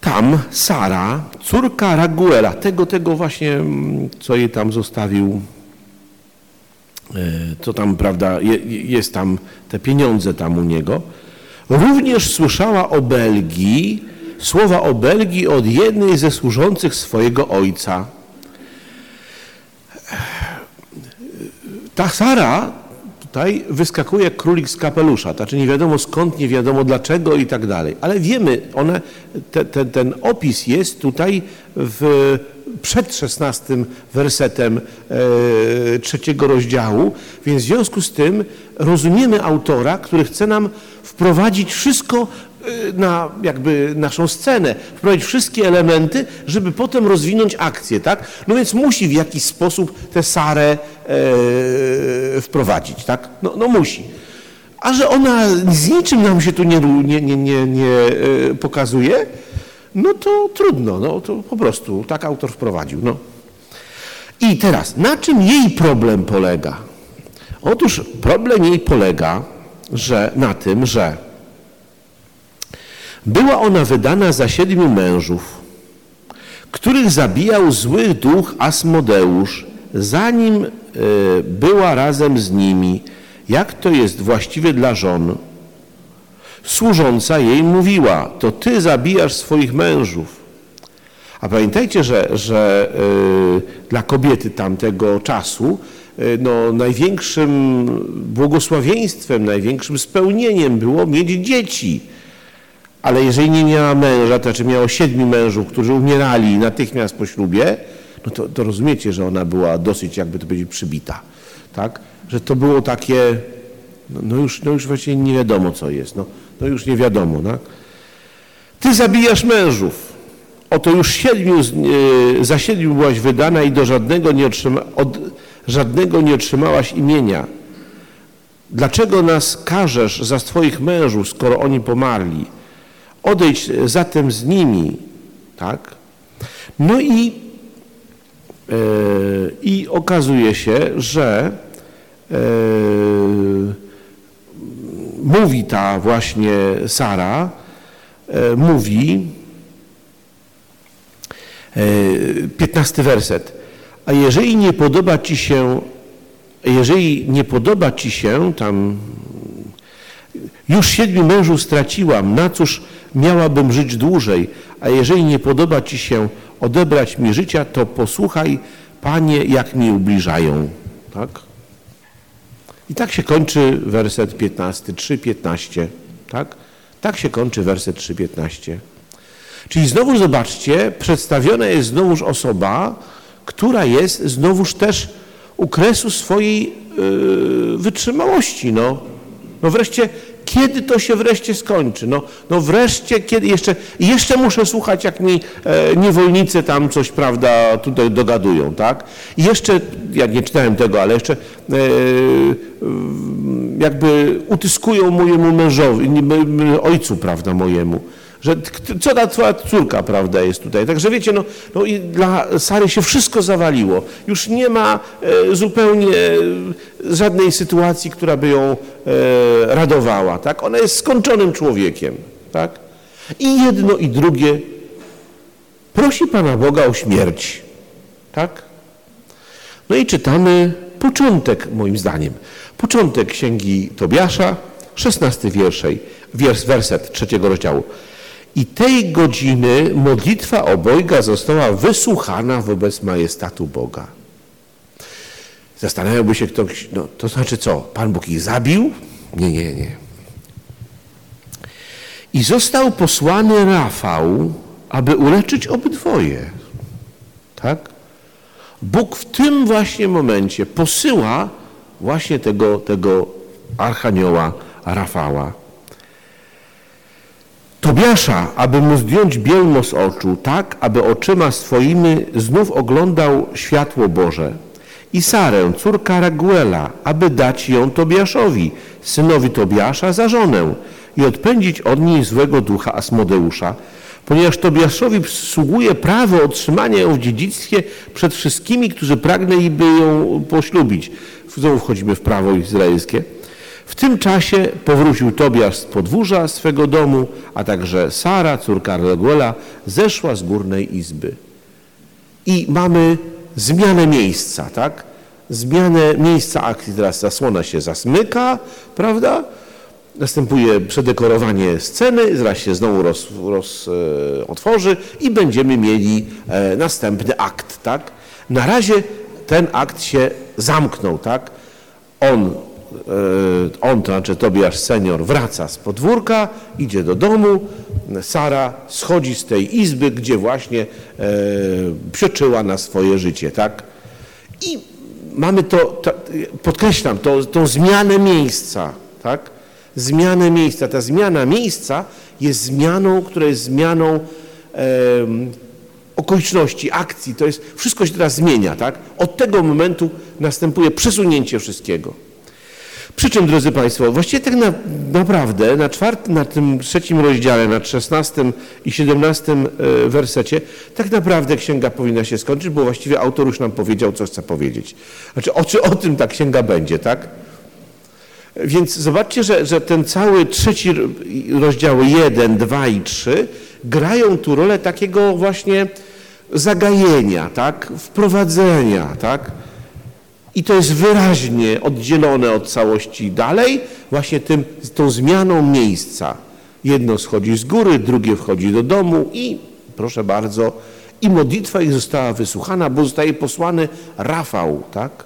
Tam Sara, córka Raguela, tego, tego właśnie, mm, co jej tam zostawił, e, co tam, prawda, jest tam, te pieniądze tam u niego, również słyszała o Belgii, słowa o Belgii od jednej ze służących swojego ojca. Ta Sara tutaj wyskakuje królik z kapelusza, znaczy nie wiadomo skąd, nie wiadomo dlaczego i tak dalej. Ale wiemy, one, te, te, ten opis jest tutaj w, przed szesnastym wersetem e, trzeciego rozdziału, więc w związku z tym rozumiemy autora, który chce nam wprowadzić wszystko Y, na jakby naszą scenę, wprowadzić wszystkie elementy, żeby potem rozwinąć akcję, tak? No więc musi w jakiś sposób tę Sarę e, wprowadzić, tak? No, no musi. A że ona z niczym nam się tu nie, nie, nie, nie, nie e, pokazuje, no to trudno, no to po prostu tak autor wprowadził, no. I teraz, na czym jej problem polega? Otóż problem jej polega że, na tym, że była ona wydana za siedmiu mężów, których zabijał zły duch Asmodeusz, zanim e, była razem z nimi, jak to jest właściwe dla żon. Służąca jej mówiła, to ty zabijasz swoich mężów. A pamiętajcie, że, że y, dla kobiety tamtego czasu y, no, największym błogosławieństwem, największym spełnieniem było mieć dzieci ale jeżeli nie miała męża, to znaczy miała siedmiu mężów, którzy umierali natychmiast po ślubie, no to, to rozumiecie, że ona była dosyć, jakby to powiedzieć, przybita. Tak? Że to było takie, no, no już, no już właściwie nie wiadomo, co jest. No, no już nie wiadomo. Tak? Ty zabijasz mężów. Oto już siedmiu, e, za siedmiu byłaś wydana i do żadnego nie otrzyma, od żadnego nie otrzymałaś imienia. Dlaczego nas karzesz za swoich mężów, skoro oni pomarli? Odejdź zatem z nimi, tak? No i, e, i okazuje się, że e, mówi ta właśnie Sara, e, mówi, piętnasty werset, a jeżeli nie podoba ci się, jeżeli nie podoba ci się, tam już siedmiu mężów straciłam, na cóż miałabym żyć dłużej, a jeżeli nie podoba Ci się odebrać mi życia, to posłuchaj, Panie, jak mi ubliżają. Tak? I tak się kończy werset 15, 3,15. Tak? Tak się kończy werset 3,15. Czyli znowu zobaczcie, przedstawiona jest znowuż osoba, która jest znowuż też u kresu swojej yy, wytrzymałości. No. no wreszcie kiedy to się wreszcie skończy? No, no wreszcie, kiedy jeszcze, jeszcze muszę słuchać, jak mi e, niewolnicy tam coś, prawda, tutaj dogadują, tak? I jeszcze, ja nie czytałem tego, ale jeszcze e, jakby utyskują mojemu mężowi, ojcu, prawda, mojemu że co ta twoja córka, prawda, jest tutaj. Także wiecie, no, no i dla Sary się wszystko zawaliło. Już nie ma e, zupełnie e, żadnej sytuacji, która by ją e, radowała, tak. Ona jest skończonym człowiekiem, tak. I jedno i drugie prosi Pana Boga o śmierć, tak. No i czytamy początek, moim zdaniem, początek Księgi Tobiasza, 16 wierszej, wers, werset trzeciego rozdziału. I tej godziny modlitwa obojga została wysłuchana wobec majestatu Boga. Zastanawiałby się ktoś, no to znaczy co, Pan Bóg ich zabił? Nie, nie, nie. I został posłany Rafał, aby uleczyć obydwoje. Tak? Bóg w tym właśnie momencie posyła właśnie tego, tego archanioła Rafała. Tobiasza, aby mu zdjąć bielmo z oczu, tak, aby oczyma swoimi znów oglądał światło Boże. I Sarę, córka Raguela, aby dać ją Tobiaszowi, synowi Tobiasza, za żonę i odpędzić od niej złego ducha Asmodeusza, ponieważ Tobiaszowi przysługuje prawo otrzymania ją w dziedzictwie przed wszystkimi, którzy pragnęliby ją poślubić. Znowu wchodzimy w prawo izraelskie. W tym czasie powrócił Tobiasz z podwórza swego domu, a także Sara, córka Reguela, zeszła z górnej izby. I mamy zmianę miejsca, tak? Zmianę miejsca akcji. Teraz zasłona się zasmyka, prawda? Następuje przedekorowanie sceny, zaraz się znowu roz, roz e, otworzy i będziemy mieli e, następny akt, tak? Na razie ten akt się zamknął, tak? On on, to znaczy Tobiasz senior, wraca z podwórka, idzie do domu, Sara schodzi z tej izby, gdzie właśnie e, przeczyła na swoje życie, tak? I mamy to, to podkreślam, to, tą zmianę miejsca, tak? Zmianę miejsca. Ta zmiana miejsca jest zmianą, która jest zmianą e, okoliczności, akcji. To jest, wszystko się teraz zmienia, tak? Od tego momentu następuje przesunięcie wszystkiego. Przy czym, drodzy Państwo, właściwie tak na, naprawdę na, czwartym, na tym trzecim rozdziale, na szesnastym i siedemnastym e, wersecie, tak naprawdę księga powinna się skończyć, bo właściwie autor już nam powiedział, co chce powiedzieć. Znaczy, o, czy o tym ta księga będzie, tak? Więc zobaczcie, że, że ten cały trzeci rozdział 1, 2 i 3 grają tu rolę takiego właśnie zagajenia, tak? Wprowadzenia, tak? I to jest wyraźnie oddzielone od całości dalej, właśnie tym, tą zmianą miejsca. Jedno schodzi z góry, drugie wchodzi do domu i proszę bardzo, i modlitwa ich została wysłuchana, bo zostaje posłany Rafał, tak?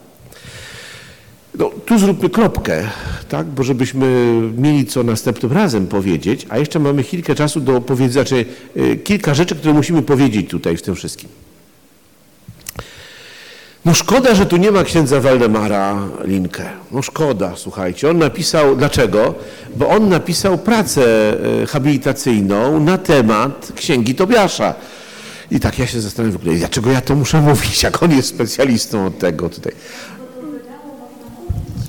No, tu zróbmy kropkę, tak? bo żebyśmy mieli co następnym razem powiedzieć, a jeszcze mamy chwilkę czasu do powiedzenia, znaczy y, kilka rzeczy, które musimy powiedzieć tutaj w tym wszystkim. No szkoda, że tu nie ma księdza Waldemara Linkę. No szkoda, słuchajcie. On napisał, dlaczego? Bo on napisał pracę e, habilitacyjną na temat księgi Tobiasza. I tak ja się zastanawiam w ogóle, dlaczego ja to muszę mówić, jak on jest specjalistą od tego tutaj.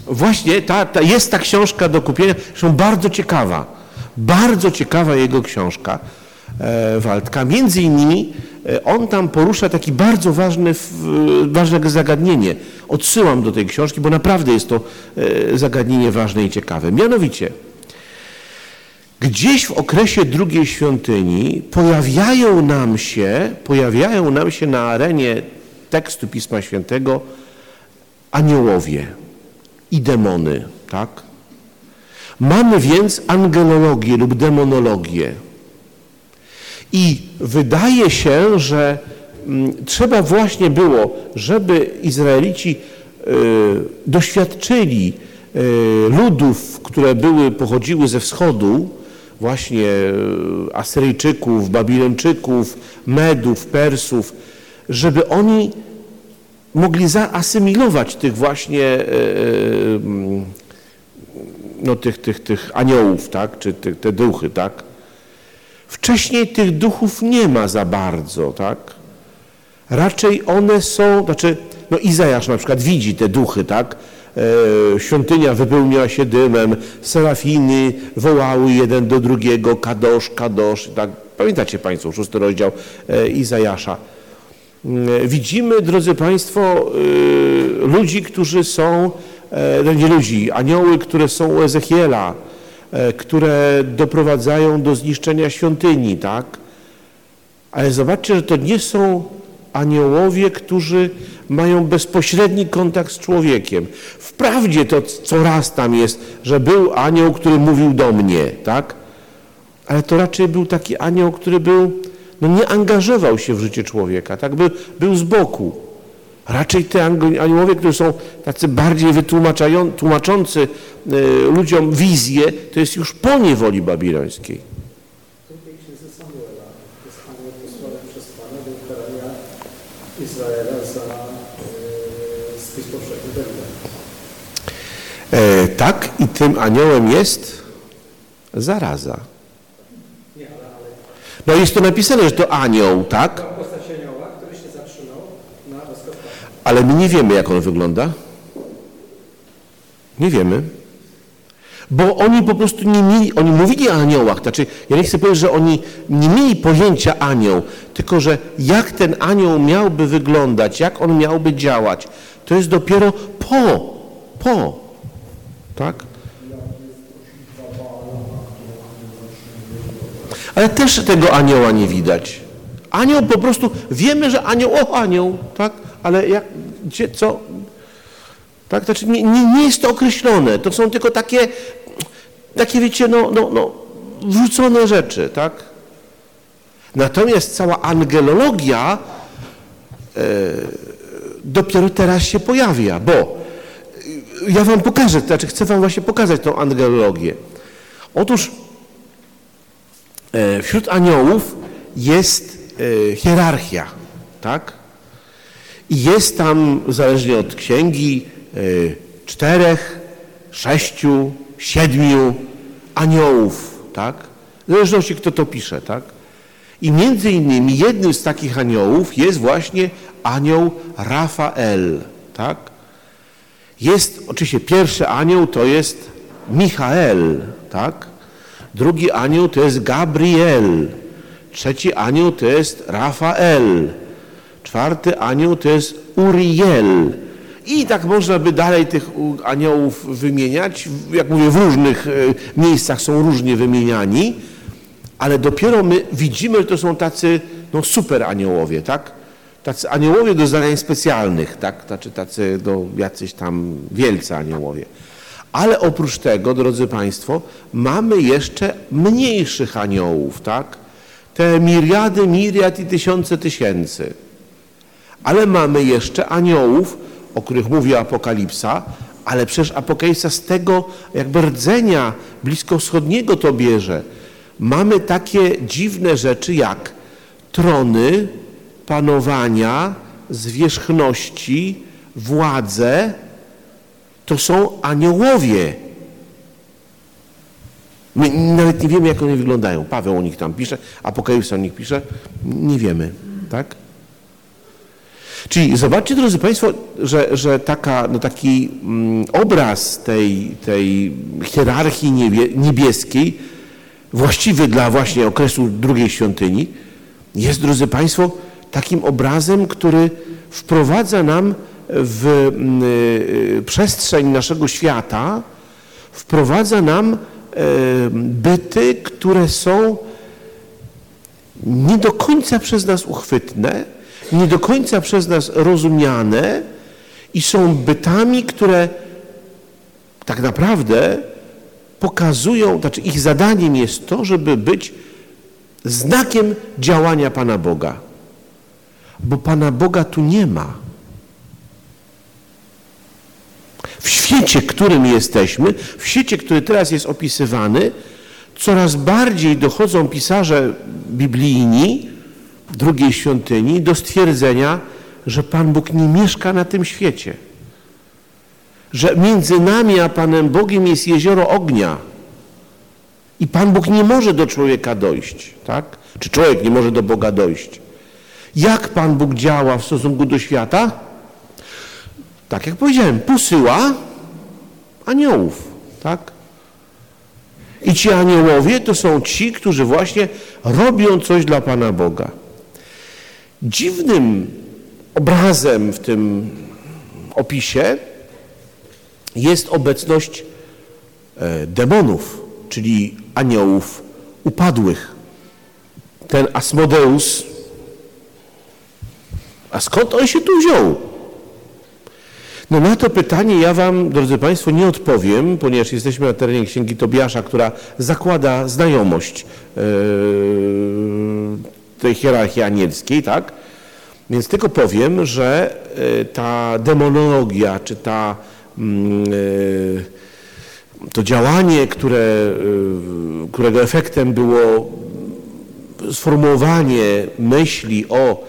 Właśnie, ta, ta, jest ta książka do kupienia, zresztą bardzo ciekawa. Bardzo ciekawa jego książka Waldka. Między innymi E, on tam porusza taki bardzo ważny, ważne zagadnienie. Odsyłam do tej książki, bo naprawdę jest to e, zagadnienie ważne i ciekawe. Mianowicie, gdzieś w okresie drugiej świątyni pojawiają nam się, pojawiają nam się na arenie tekstu Pisma Świętego aniołowie i demony, tak? Mamy więc angelologię lub demonologię. I wydaje się, że mm, trzeba właśnie było, żeby Izraelici y, doświadczyli y, ludów, które były, pochodziły ze wschodu, właśnie y, Asyryjczyków, Babilończyków, Medów, Persów, żeby oni mogli zaasymilować tych właśnie mm, no, tych, tych, tych aniołów, tak, czy te, te duchy, tak. Wcześniej tych duchów nie ma za bardzo, tak? Raczej one są, znaczy, no Izajasz na przykład widzi te duchy, tak? E, świątynia wypełniła się dymem, serafiny wołały jeden do drugiego, kadosz, kadosz, tak? Pamiętacie Państwo, szósty rozdział e, Izajasza. E, widzimy, drodzy Państwo, e, ludzi, którzy są, e, no nie ludzi, anioły, które są u Ezechiela, które doprowadzają do zniszczenia świątyni, tak? Ale zobaczcie, że to nie są aniołowie, którzy mają bezpośredni kontakt z człowiekiem. Wprawdzie to co raz tam jest, że był anioł, który mówił do mnie, tak? Ale to raczej był taki anioł, który był, no nie angażował się w życie człowieka, tak? Był, był z boku. Raczej te aniołowie, którzy są tacy bardziej wytłumaczący y, ludziom wizję, to jest już po niewoli babilońskiej. drugiej księdze Samuela jest anioł posłany przez Pana do ukarania Izraela za e, spis powszechny Dawida. E, tak, i tym aniołem jest zaraza. No jest to napisane, że to anioł, tak? była postać anioła, który się zatrzymał na rozkaz Pana. Ale my nie wiemy, jak on wygląda. Nie wiemy. Bo oni po prostu nie mieli, oni mówili o aniołach, znaczy ja nie chcę powiedzieć, że oni nie mieli pojęcia anioł, tylko że jak ten anioł miałby wyglądać, jak on miałby działać, to jest dopiero po, po, tak? Ale też tego anioła nie widać. Anioł po prostu, wiemy, że anioł, o anioł, tak? Ale jak, gdzie, co? Tak? Znaczy nie, nie, nie jest to określone. To są tylko takie, takie wiecie, no, no, no, wrzucone rzeczy, tak? Natomiast cała angelologia e, dopiero teraz się pojawia, bo e, ja wam pokażę, znaczy chcę wam właśnie pokazać tą angelologię. Otóż e, wśród aniołów jest e, hierarchia, tak? I jest tam, zależnie od księgi, y, czterech, sześciu, siedmiu aniołów, tak? W zależności kto to pisze, tak? I między innymi jednym z takich aniołów jest właśnie anioł Rafael, tak? Jest oczywiście pierwszy anioł to jest Michael, tak? Drugi anioł to jest Gabriel. Trzeci anioł to jest Rafael. Czwarty anioł to jest Uriel. I tak można by dalej tych aniołów wymieniać. Jak mówię, w różnych e, miejscach są różnie wymieniani, ale dopiero my widzimy, że to są tacy no, super aniołowie, tak? Tacy aniołowie do zadań specjalnych, tak? Znaczy tacy no, jacyś tam wielcy aniołowie. Ale oprócz tego, drodzy Państwo, mamy jeszcze mniejszych aniołów, tak? Te miriady, miriad i tysiące tysięcy. Ale mamy jeszcze aniołów, o których mówi Apokalipsa, ale przecież Apokalipsa z tego jakby rdzenia bliskowschodniego to bierze. Mamy takie dziwne rzeczy jak trony, panowania, zwierzchności, władze. To są aniołowie. My nawet nie wiemy, jak one wyglądają. Paweł o nich tam pisze, Apokalipsa o nich pisze. Nie wiemy, tak? Czyli zobaczcie, drodzy Państwo, że, że taka, no taki mm, obraz tej, tej hierarchii niebie, niebieskiej, właściwy dla właśnie okresu drugiej świątyni, jest, drodzy Państwo, takim obrazem, który wprowadza nam w mm, y, przestrzeń naszego świata, wprowadza nam e, byty, które są nie do końca przez nas uchwytne, nie do końca przez nas rozumiane i są bytami, które tak naprawdę pokazują, znaczy ich zadaniem jest to, żeby być znakiem działania Pana Boga. Bo Pana Boga tu nie ma. W świecie, którym jesteśmy, w świecie, który teraz jest opisywany, coraz bardziej dochodzą pisarze biblijni, drugiej świątyni, do stwierdzenia, że Pan Bóg nie mieszka na tym świecie. Że między nami a Panem Bogiem jest jezioro ognia. I Pan Bóg nie może do człowieka dojść, tak? Czy człowiek nie może do Boga dojść? Jak Pan Bóg działa w stosunku do świata? Tak jak powiedziałem, posyła aniołów, tak? I ci aniołowie to są ci, którzy właśnie robią coś dla Pana Boga. Dziwnym obrazem w tym opisie jest obecność e, demonów, czyli aniołów upadłych. Ten Asmodeus, a skąd on się tu wziął? No na to pytanie ja Wam, drodzy Państwo, nie odpowiem, ponieważ jesteśmy na terenie Księgi Tobiasza, która zakłada znajomość e, tej hierarchii anielskiej, tak? Więc tylko powiem, że e, ta demonologia, czy ta, mm, e, to działanie, które, e, którego efektem było sformułowanie myśli o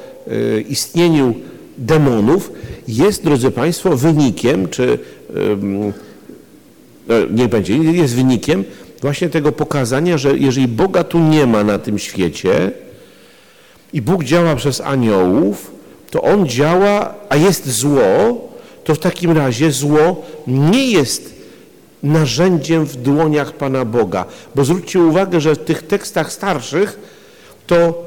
istnieniu demonów, jest, drodzy Państwo, wynikiem, czy niech będzie, jest wynikiem właśnie tego pokazania, że jeżeli Boga tu nie ma na tym świecie i Bóg działa przez aniołów, to On działa, a jest zło, to w takim razie zło nie jest narzędziem w dłoniach Pana Boga. Bo zwróćcie uwagę, że w tych tekstach starszych to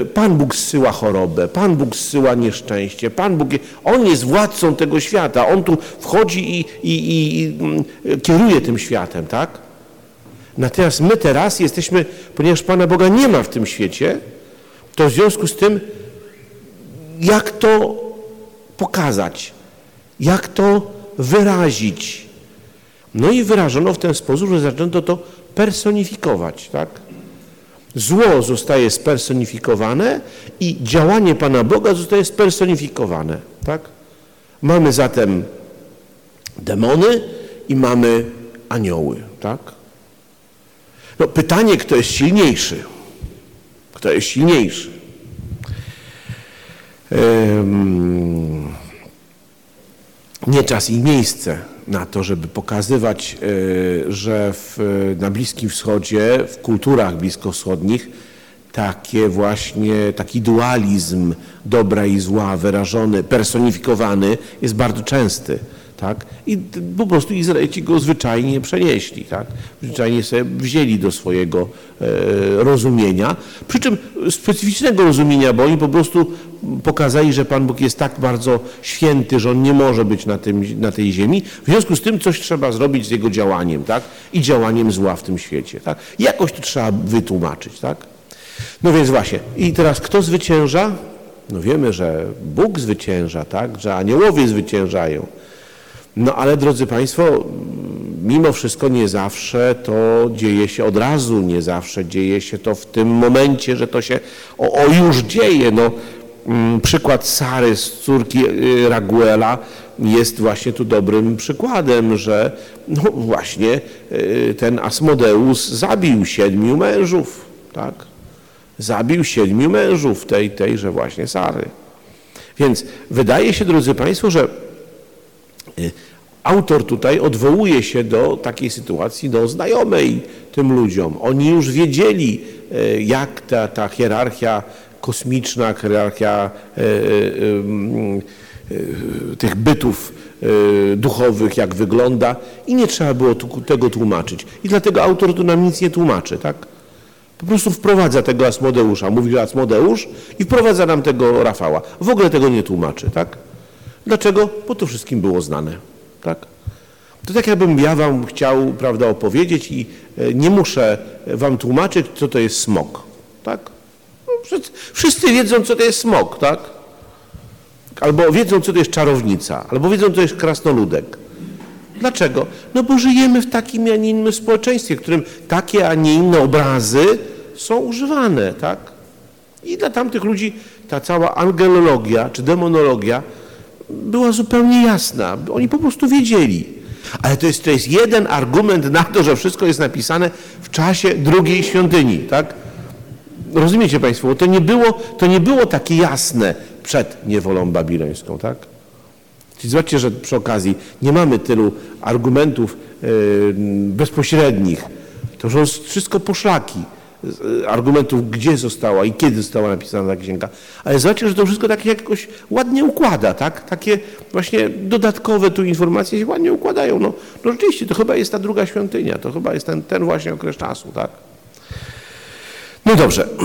e, Pan Bóg zsyła chorobę, Pan Bóg zsyła nieszczęście, Pan Bóg, On jest władcą tego świata, On tu wchodzi i, i, i, i mm, kieruje tym światem, tak? Natomiast my teraz jesteśmy, ponieważ Pana Boga nie ma w tym świecie, to w związku z tym, jak to pokazać, jak to wyrazić. No i wyrażono w ten sposób, że zaczęto to personifikować, tak? Zło zostaje spersonifikowane i działanie Pana Boga zostaje spersonifikowane, tak? Mamy zatem demony i mamy anioły, tak? No pytanie, kto jest silniejszy? Kto jest silniejszy? Nie czas i miejsce na to, żeby pokazywać, e, że w, na Bliskim Wschodzie, w kulturach bliskowschodnich takie właśnie, taki dualizm dobra i zła wyrażony, personifikowany jest bardzo częsty tak? I po prostu Izraelici go zwyczajnie przenieśli, tak? Zwyczajnie sobie wzięli do swojego e, rozumienia, przy czym specyficznego rozumienia, bo oni po prostu pokazali, że Pan Bóg jest tak bardzo święty, że On nie może być na, tym, na tej ziemi. W związku z tym coś trzeba zrobić z Jego działaniem, tak? I działaniem zła w tym świecie, tak? Jakoś to trzeba wytłumaczyć, tak? No więc właśnie. I teraz kto zwycięża? No wiemy, że Bóg zwycięża, tak? Że aniołowie zwyciężają. No ale drodzy Państwo, mimo wszystko nie zawsze to dzieje się od razu, nie zawsze dzieje się to w tym momencie, że to się o, o już dzieje. No, mm, przykład Sary z córki y, Raguela jest właśnie tu dobrym przykładem, że no właśnie y, ten Asmodeus zabił siedmiu mężów, tak? Zabił siedmiu mężów tej, tejże właśnie Sary. Więc wydaje się, drodzy Państwo, że autor tutaj odwołuje się do takiej sytuacji do znajomej tym ludziom. Oni już wiedzieli, e, jak ta, ta hierarchia kosmiczna, hierarchia e, tych bytów duchowych, jak wygląda i nie trzeba było tego tłumaczyć. I dlatego autor tu nam nic nie tłumaczy, tak? Po prostu wprowadza tego Asmodeusza, mówi, Asmodeusz i wprowadza nam tego Rafała. W ogóle tego nie tłumaczy, tak? Dlaczego? Bo to wszystkim było znane. Tak? To tak jakbym ja wam chciał prawda, opowiedzieć i e, nie muszę wam tłumaczyć, co to jest smok. Tak? No, wszyscy wiedzą, co to jest smok, tak? Albo wiedzą, co to jest czarownica, albo wiedzą, co to jest krasnoludek. Dlaczego? No bo żyjemy w takim, a nie innym społeczeństwie, w którym takie, a nie inne obrazy są używane, tak? I dla tamtych ludzi ta cała angelologia czy demonologia była zupełnie jasna. Oni po prostu wiedzieli. Ale to jest, to jest jeden argument na to, że wszystko jest napisane w czasie drugiej świątyni, tak? Rozumiecie Państwo, to nie było, to nie było takie jasne przed niewolą babilońską, tak? Czyli zobaczcie, że przy okazji nie mamy tylu argumentów yy, bezpośrednich. To są wszystko poszlaki. E, argumentów, gdzie została i kiedy została napisana ta księga. Ale zobaczcie, że to wszystko tak jakoś ładnie układa, tak? Takie właśnie dodatkowe tu informacje się ładnie układają. No, no rzeczywiście, to chyba jest ta druga świątynia, to chyba jest ten, ten właśnie okres czasu, tak? No dobrze.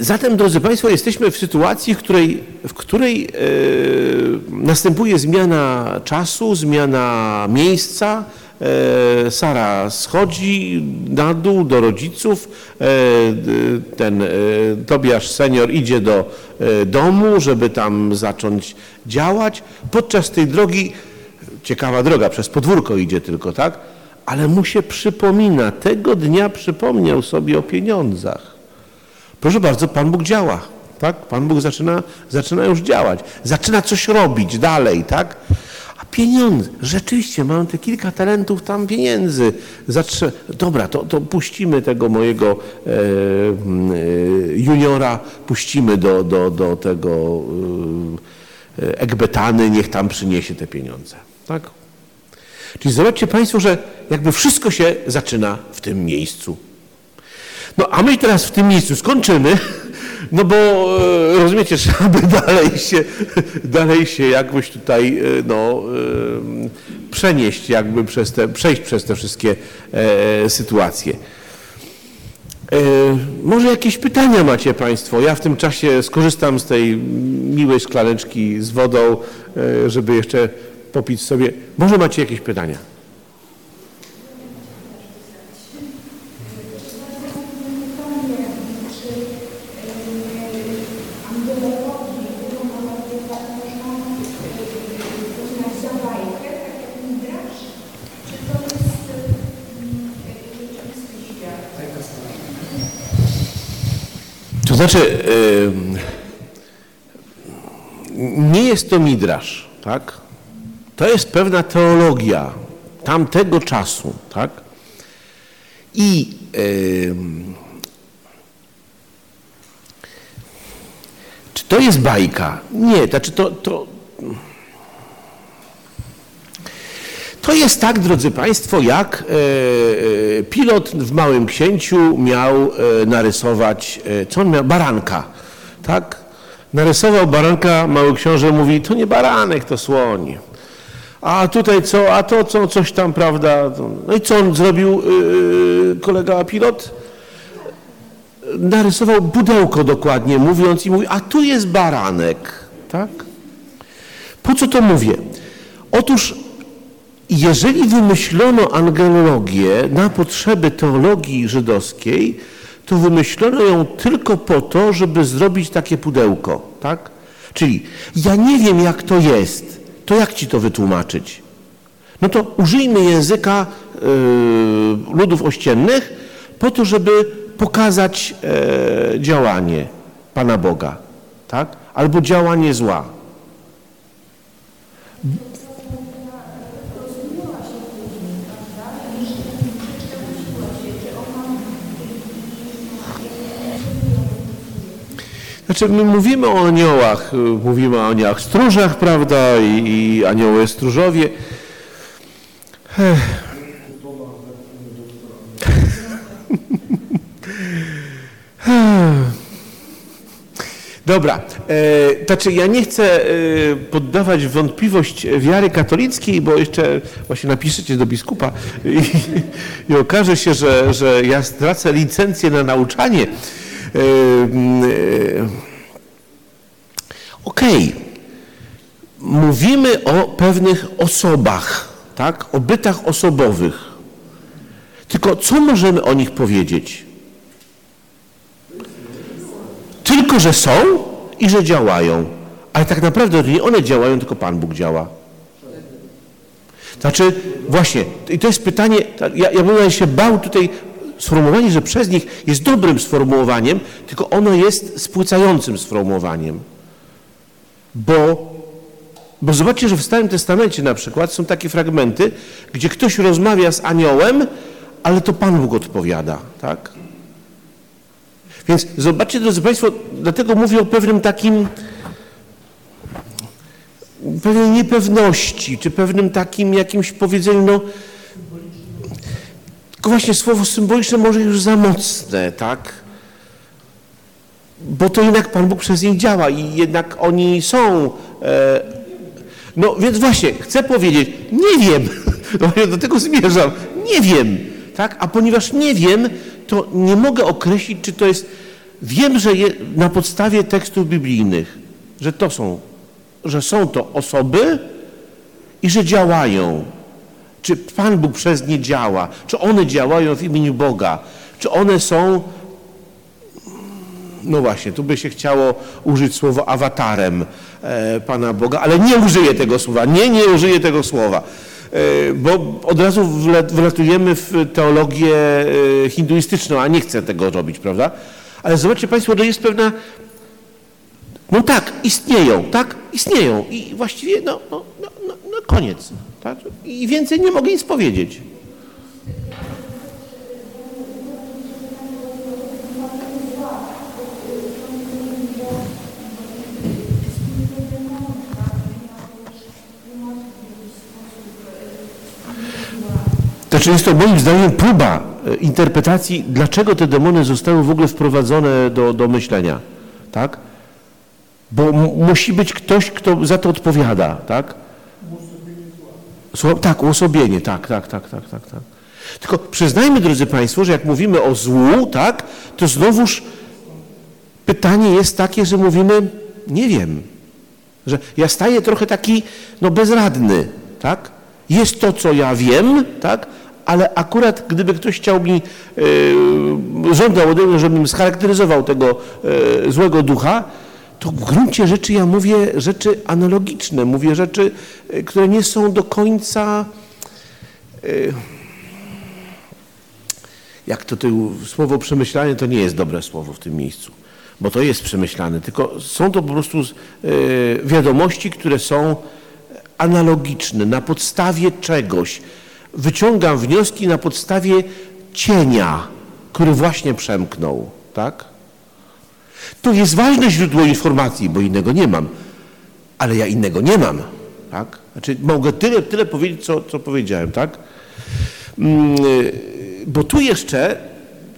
Zatem, drodzy Państwo, jesteśmy w sytuacji, w której, w której yy, następuje zmiana czasu, zmiana miejsca, E, Sara schodzi na dół do rodziców, e, ten e, Tobiasz senior idzie do domu, żeby tam zacząć działać. Podczas tej drogi, ciekawa droga, przez podwórko idzie tylko, tak? Ale mu się przypomina, tego dnia przypomniał sobie o pieniądzach. Proszę bardzo, Pan Bóg działa. tak? Pan Bóg zaczyna, zaczyna już działać, zaczyna coś robić dalej, tak? A pieniądze, rzeczywiście, mam te kilka talentów tam pieniędzy. Zatrze... Dobra, to, to puścimy tego mojego e, e, juniora, puścimy do, do, do tego e, Ekbetany, niech tam przyniesie te pieniądze, tak? Czyli zobaczcie Państwo, że jakby wszystko się zaczyna w tym miejscu. No a my teraz w tym miejscu skończymy, no bo e, rozumiecie, trzeba by dalej się, dalej się jakbyś tutaj e, no, e, przenieść, jakby przez te, przejść przez te wszystkie sytuacje. Może jakieś pytania macie Państwo? Ja w tym czasie skorzystam z tej miłej szklaneczki z wodą, żeby jeszcze popić sobie. Może macie jakieś pytania? Znaczy, nie jest to midrasz, tak? To jest pewna teologia tamtego czasu, tak? I czy to jest bajka? Nie, znaczy to, to, to jest tak, drodzy Państwo, jak e, pilot w Małym Księciu miał e, narysować, e, co on miał? Baranka, tak? Narysował baranka, Mały Książę mówi, to nie baranek, to słoń. A tutaj co, a to co, coś tam, prawda? No i co on zrobił, kolega pilot? Narysował pudełko dokładnie, mówiąc i mówi, a tu jest baranek, tak? Po co to mówię? Otóż jeżeli wymyślono angelologię na potrzeby teologii żydowskiej, to wymyślono ją tylko po to, żeby zrobić takie pudełko, tak? Czyli ja nie wiem, jak to jest, to jak ci to wytłumaczyć? No to użyjmy języka y, ludów ościennych po to, żeby pokazać y, działanie Pana Boga, tak? Albo działanie zła. Znaczy, my mówimy o aniołach, mówimy o aniołach stróżach, prawda, i, i anioły stróżowie. Dobra, e, znaczy ja nie chcę e, poddawać wątpliwość wiary katolickiej, bo jeszcze właśnie napiszecie do biskupa i, i okaże się, że, że ja stracę licencję na nauczanie. E, e, Okej, okay. mówimy o pewnych osobach, tak? o bytach osobowych. Tylko co możemy o nich powiedzieć? Tylko, że są i że działają. Ale tak naprawdę nie one działają, tylko Pan Bóg działa. Znaczy, właśnie, i to jest pytanie, ja, ja bym się bał tutaj, sformułowanie, że przez nich jest dobrym sformułowaniem, tylko ono jest spłycającym sformułowaniem. Bo, bo zobaczcie, że w Starym Testamencie na przykład są takie fragmenty, gdzie ktoś rozmawia z aniołem, ale to Pan Bóg odpowiada, tak? Więc zobaczcie, drodzy Państwo, dlatego mówię o pewnym takim, pewnej niepewności, czy pewnym takim jakimś powiedzeniu, no, tylko właśnie słowo symboliczne może już za mocne, tak? Bo to jednak Pan Bóg przez nich działa i jednak oni są. E, no więc właśnie, chcę powiedzieć, nie wiem, no, do tego zmierzam, nie wiem, tak? A ponieważ nie wiem, to nie mogę określić, czy to jest. Wiem, że je, na podstawie tekstów biblijnych, że to są, że są to osoby i że działają. Czy Pan Bóg przez nie działa? Czy one działają w imieniu Boga? Czy one są no właśnie, tu by się chciało użyć słowa awatarem e, Pana Boga, ale nie użyję tego słowa, nie, nie użyję tego słowa, e, bo od razu wlatujemy w teologię e, hinduistyczną, a nie chcę tego robić, prawda? Ale zobaczcie Państwo, że jest pewna No tak, istnieją, tak? Istnieją. I właściwie, no, no, no, no koniec. Tak? I więcej nie mogę nic powiedzieć. Znaczy jest to moim zdaniem próba e, interpretacji, dlaczego te demony zostały w ogóle wprowadzone do, do myślenia. Tak? Bo musi być ktoś, kto za to odpowiada, tak? Tak, uosobienie, tak, tak, tak, tak, tak, tak. Tylko przyznajmy, drodzy Państwo, że jak mówimy o złu, tak, to znowuż pytanie jest takie, że mówimy, nie wiem, że ja staję trochę taki, no bezradny, tak? Jest to, co ja wiem, tak? Ale akurat gdyby ktoś chciał mi, yy, żądał ode mnie, żebym scharakteryzował tego yy, złego ducha, to w gruncie rzeczy ja mówię rzeczy analogiczne, mówię rzeczy, yy, które nie są do końca, yy, jak to tu słowo przemyślanie, to nie jest dobre słowo w tym miejscu, bo to jest przemyślane, tylko są to po prostu yy, wiadomości, które są analogiczne, na podstawie czegoś. Wyciągam wnioski na podstawie cienia, który właśnie przemknął, tak? To jest ważne źródło informacji, bo innego nie mam. Ale ja innego nie mam, tak? Znaczy mogę tyle, tyle powiedzieć, co, co powiedziałem, tak? Mm, Bo tu jeszcze,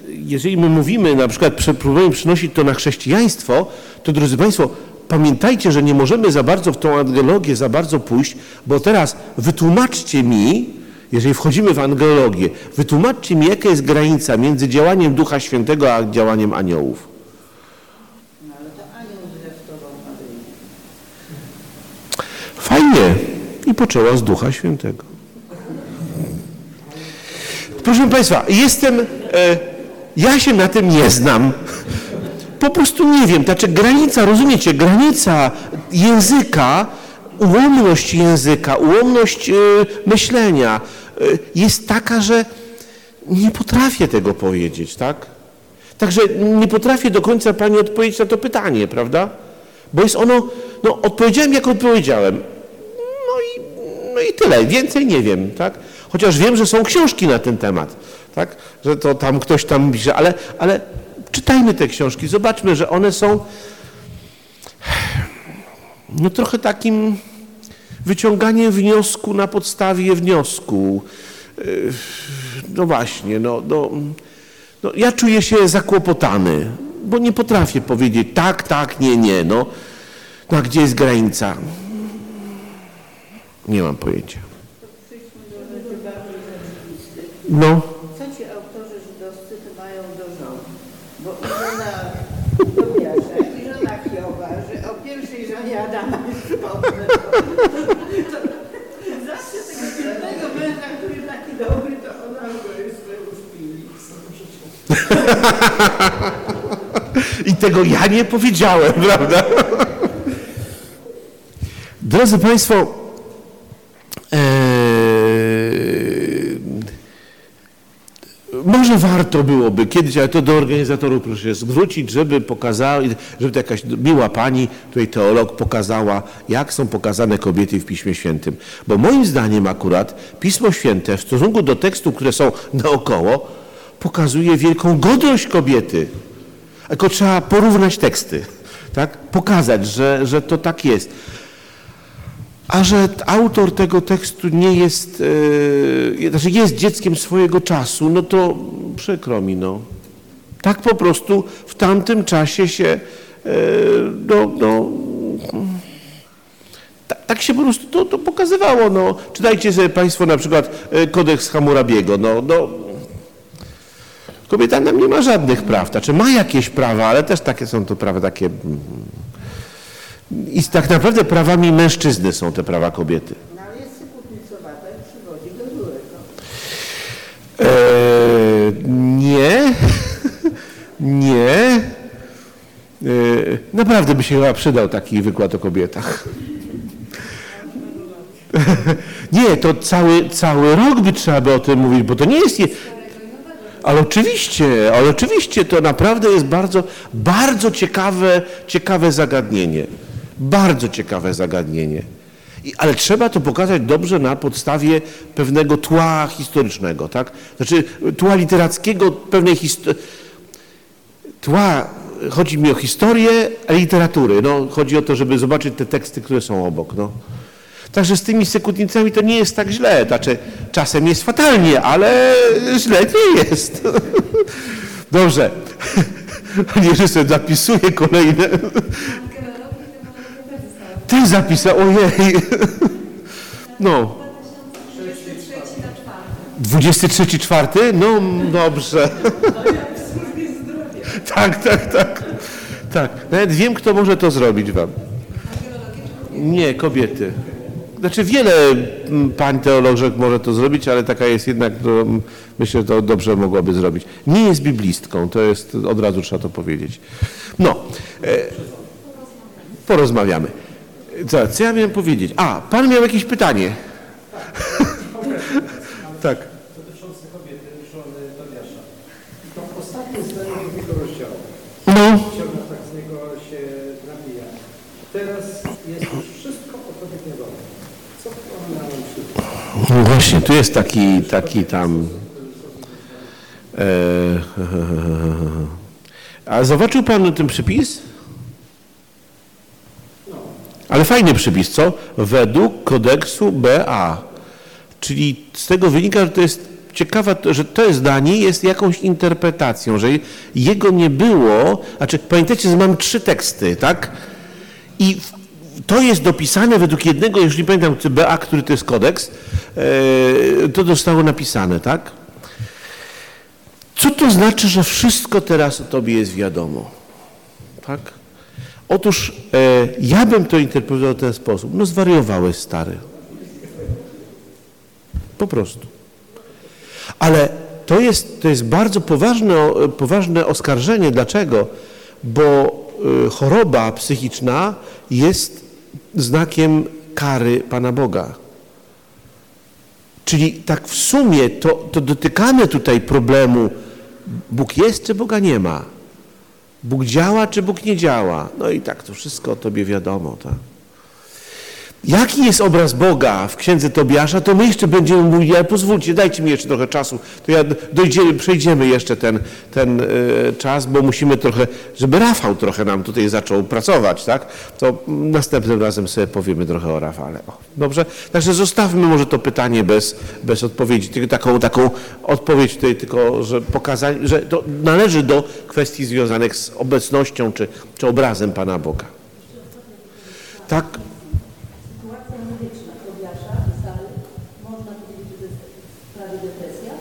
jeżeli my mówimy, na przykład próbujemy przynosić to na chrześcijaństwo, to drodzy Państwo, pamiętajcie, że nie możemy za bardzo w tą angelologię za bardzo pójść, bo teraz wytłumaczcie mi, jeżeli wchodzimy w angelologię, wytłumaczcie mi, jaka jest granica między działaniem Ducha Świętego a działaniem aniołów. No ale to anioł zwiastował Maryi. Fajnie. I poczęła z Ducha Świętego. Proszę Państwa, jestem, e, ja się na tym nie znam. Po prostu nie wiem, znaczy granica, rozumiecie, granica języka, ułomność języka, ułomność e, myślenia e, jest taka, że nie potrafię tego powiedzieć, tak? Także nie potrafię do końca Pani odpowiedzieć na to pytanie, prawda? Bo jest ono, no odpowiedziałem jak odpowiedziałem. No i, tyle, więcej nie wiem, tak? Chociaż wiem, że są książki na ten temat, tak? Że to tam ktoś tam pisze, ale, ale czytajmy te książki, zobaczmy, że one są no trochę takim wyciąganiem wniosku na podstawie wniosku. No właśnie, no, no, no ja czuję się zakłopotany, bo nie potrafię powiedzieć tak, tak, nie, nie, no. No a gdzie jest granica? Nie mam pojęcia. No, Co ci autorzy żydowscy to mają do żon? Bo i żona Tobiasza, i żona Hioba, że o pierwszej żonie Adama nie przypomnę. To, zawsze tego jednego męża, który taki dobry, to ona go jeszcze uszpili. i tego ja nie powiedziałem, prawda? Drodzy Państwo, może warto byłoby kiedyś, ale to do organizatorów proszę się zwrócić, żeby pokazali, żeby to jakaś miła pani, tutaj teolog pokazała, jak są pokazane kobiety w Piśmie Świętym. Bo moim zdaniem akurat Pismo Święte w stosunku do tekstów, które są naokoło, pokazuje wielką godność kobiety. Tylko trzeba porównać teksty, tak? pokazać, że, że to tak jest. A że autor tego tekstu nie jest, e, znaczy jest dzieckiem swojego czasu, no to przykro mi, no. Tak po prostu w tamtym czasie się, e, no, no, ta, tak się po prostu to, to pokazywało, no. Czytajcie sobie Państwo na przykład e, kodeks Hammurabiego, no, no. Kobieta nam nie ma żadnych praw, znaczy ma jakieś prawa, ale też takie są to prawa takie... I tak naprawdę prawami mężczyzny są te prawa kobiety. No ale jest syputnicowata i przywodzi do złego. Eee, nie, nie. Eee, naprawdę by się chyba przydał taki wykład o kobietach. Nie, to cały, cały rok by trzeba by o tym mówić, bo to nie jest... Je... Ale oczywiście, ale oczywiście to naprawdę jest bardzo, bardzo ciekawe, ciekawe zagadnienie. Bardzo ciekawe zagadnienie. I, ale trzeba to pokazać dobrze na podstawie pewnego tła historycznego, tak? Znaczy tła literackiego, pewnej historii. Tła, chodzi mi o historię literatury. No, chodzi o to, żeby zobaczyć te teksty, które są obok. No. Także z tymi sekundnicami to nie jest tak źle. Znaczy, czasem jest fatalnie, ale źle nie jest. Dobrze. Nie, że sobie zapisuję kolejne. Ty zapisał, ojej. No. 23 czwarty? No dobrze. Tak, tak, tak. Tak. Nawet wiem, kto może to zrobić wam. Nie, kobiety. Znaczy wiele mm, pań teolożek może to zrobić, ale taka jest jednak, myślę, że to dobrze mogłaby zrobić. Nie jest biblistką, to jest, od razu trzeba to powiedzieć. No, e, porozmawiamy. Co, co ja miałem powiedzieć? A, pan miał jakieś pytanie. tak. dotyczące kobiety, żony Tobiasza. I to ostatnie zdanie drugiego rozdziału. No, Ciągle tak z niego się nabija. Teraz jest już wszystko o tobie wiadomo. Co ona nam myśli? no właśnie, tu jest taki, taki tam... E, a zobaczył pan ten przypis? Ale fajny przypis, co? Według kodeksu BA. Czyli z tego wynika, że to jest ciekawe, że to zdanie jest jakąś interpretacją, że jego nie było, znaczy pamiętacie, że mam trzy teksty, tak? I to jest dopisane według jednego, jeżeli pamiętam, BA, który to jest kodeks, e, to zostało napisane, tak? Co to znaczy, że wszystko teraz o tobie jest wiadomo? Tak? Otóż e, ja bym to interpretował w ten sposób. No zwariowałeś, stary. Po prostu. Ale to jest, to jest bardzo poważne, poważne oskarżenie. Dlaczego? Bo y, choroba psychiczna jest znakiem kary Pana Boga. Czyli tak w sumie to, to dotykamy tutaj problemu Bóg jest czy Boga nie ma? Bóg działa czy Bóg nie działa? No i tak to wszystko o Tobie wiadomo. Tak? Jaki jest obraz Boga w księdze Tobiasza, to my jeszcze będziemy mówili, ale pozwólcie, dajcie mi jeszcze trochę czasu, to ja dojdziemy, przejdziemy jeszcze ten, ten e, czas, bo musimy trochę, żeby Rafał trochę nam tutaj zaczął pracować, tak? To następnym razem sobie powiemy trochę o Rafale. O, dobrze? Także zostawmy może to pytanie bez, bez odpowiedzi, tylko taką, taką odpowiedź tutaj tylko, że pokazać, że to należy do kwestii związanych z obecnością czy, czy obrazem Pana Boga. Tak, Sytuacja medyczna Tobiasza i Sary, można powiedzieć, że to jest prawie depresja?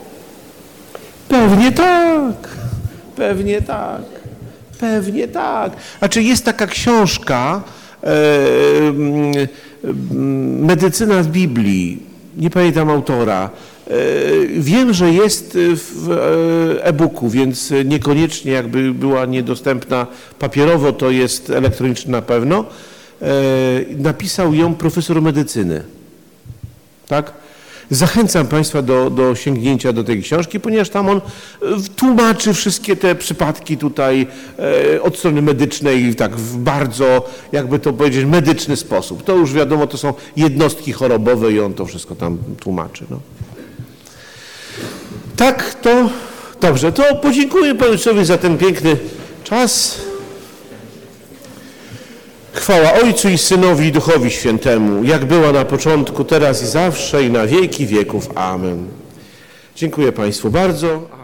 Pewnie tak. Pewnie tak. Pewnie tak. Znaczy jest taka książka e, mm, Medycyna z Biblii. Nie pamiętam autora. E, wiem, że jest w e, e-booku, więc niekoniecznie jakby była niedostępna papierowo, to jest elektronicznie na pewno. E, napisał ją profesor medycyny. Tak? Zachęcam Państwa do, do sięgnięcia do tej książki, ponieważ tam on e, tłumaczy wszystkie te przypadki tutaj e, od strony medycznej tak w bardzo, jakby to powiedzieć, medyczny sposób. To już wiadomo, to są jednostki chorobowe i on to wszystko tam tłumaczy. No. Tak, to dobrze. To podziękuję Panu Ojcowi za ten piękny czas. Chwała Ojcu i Synowi i Duchowi Świętemu, jak była na początku, teraz i zawsze i na wieki wieków. Amen. Dziękuję Państwu bardzo.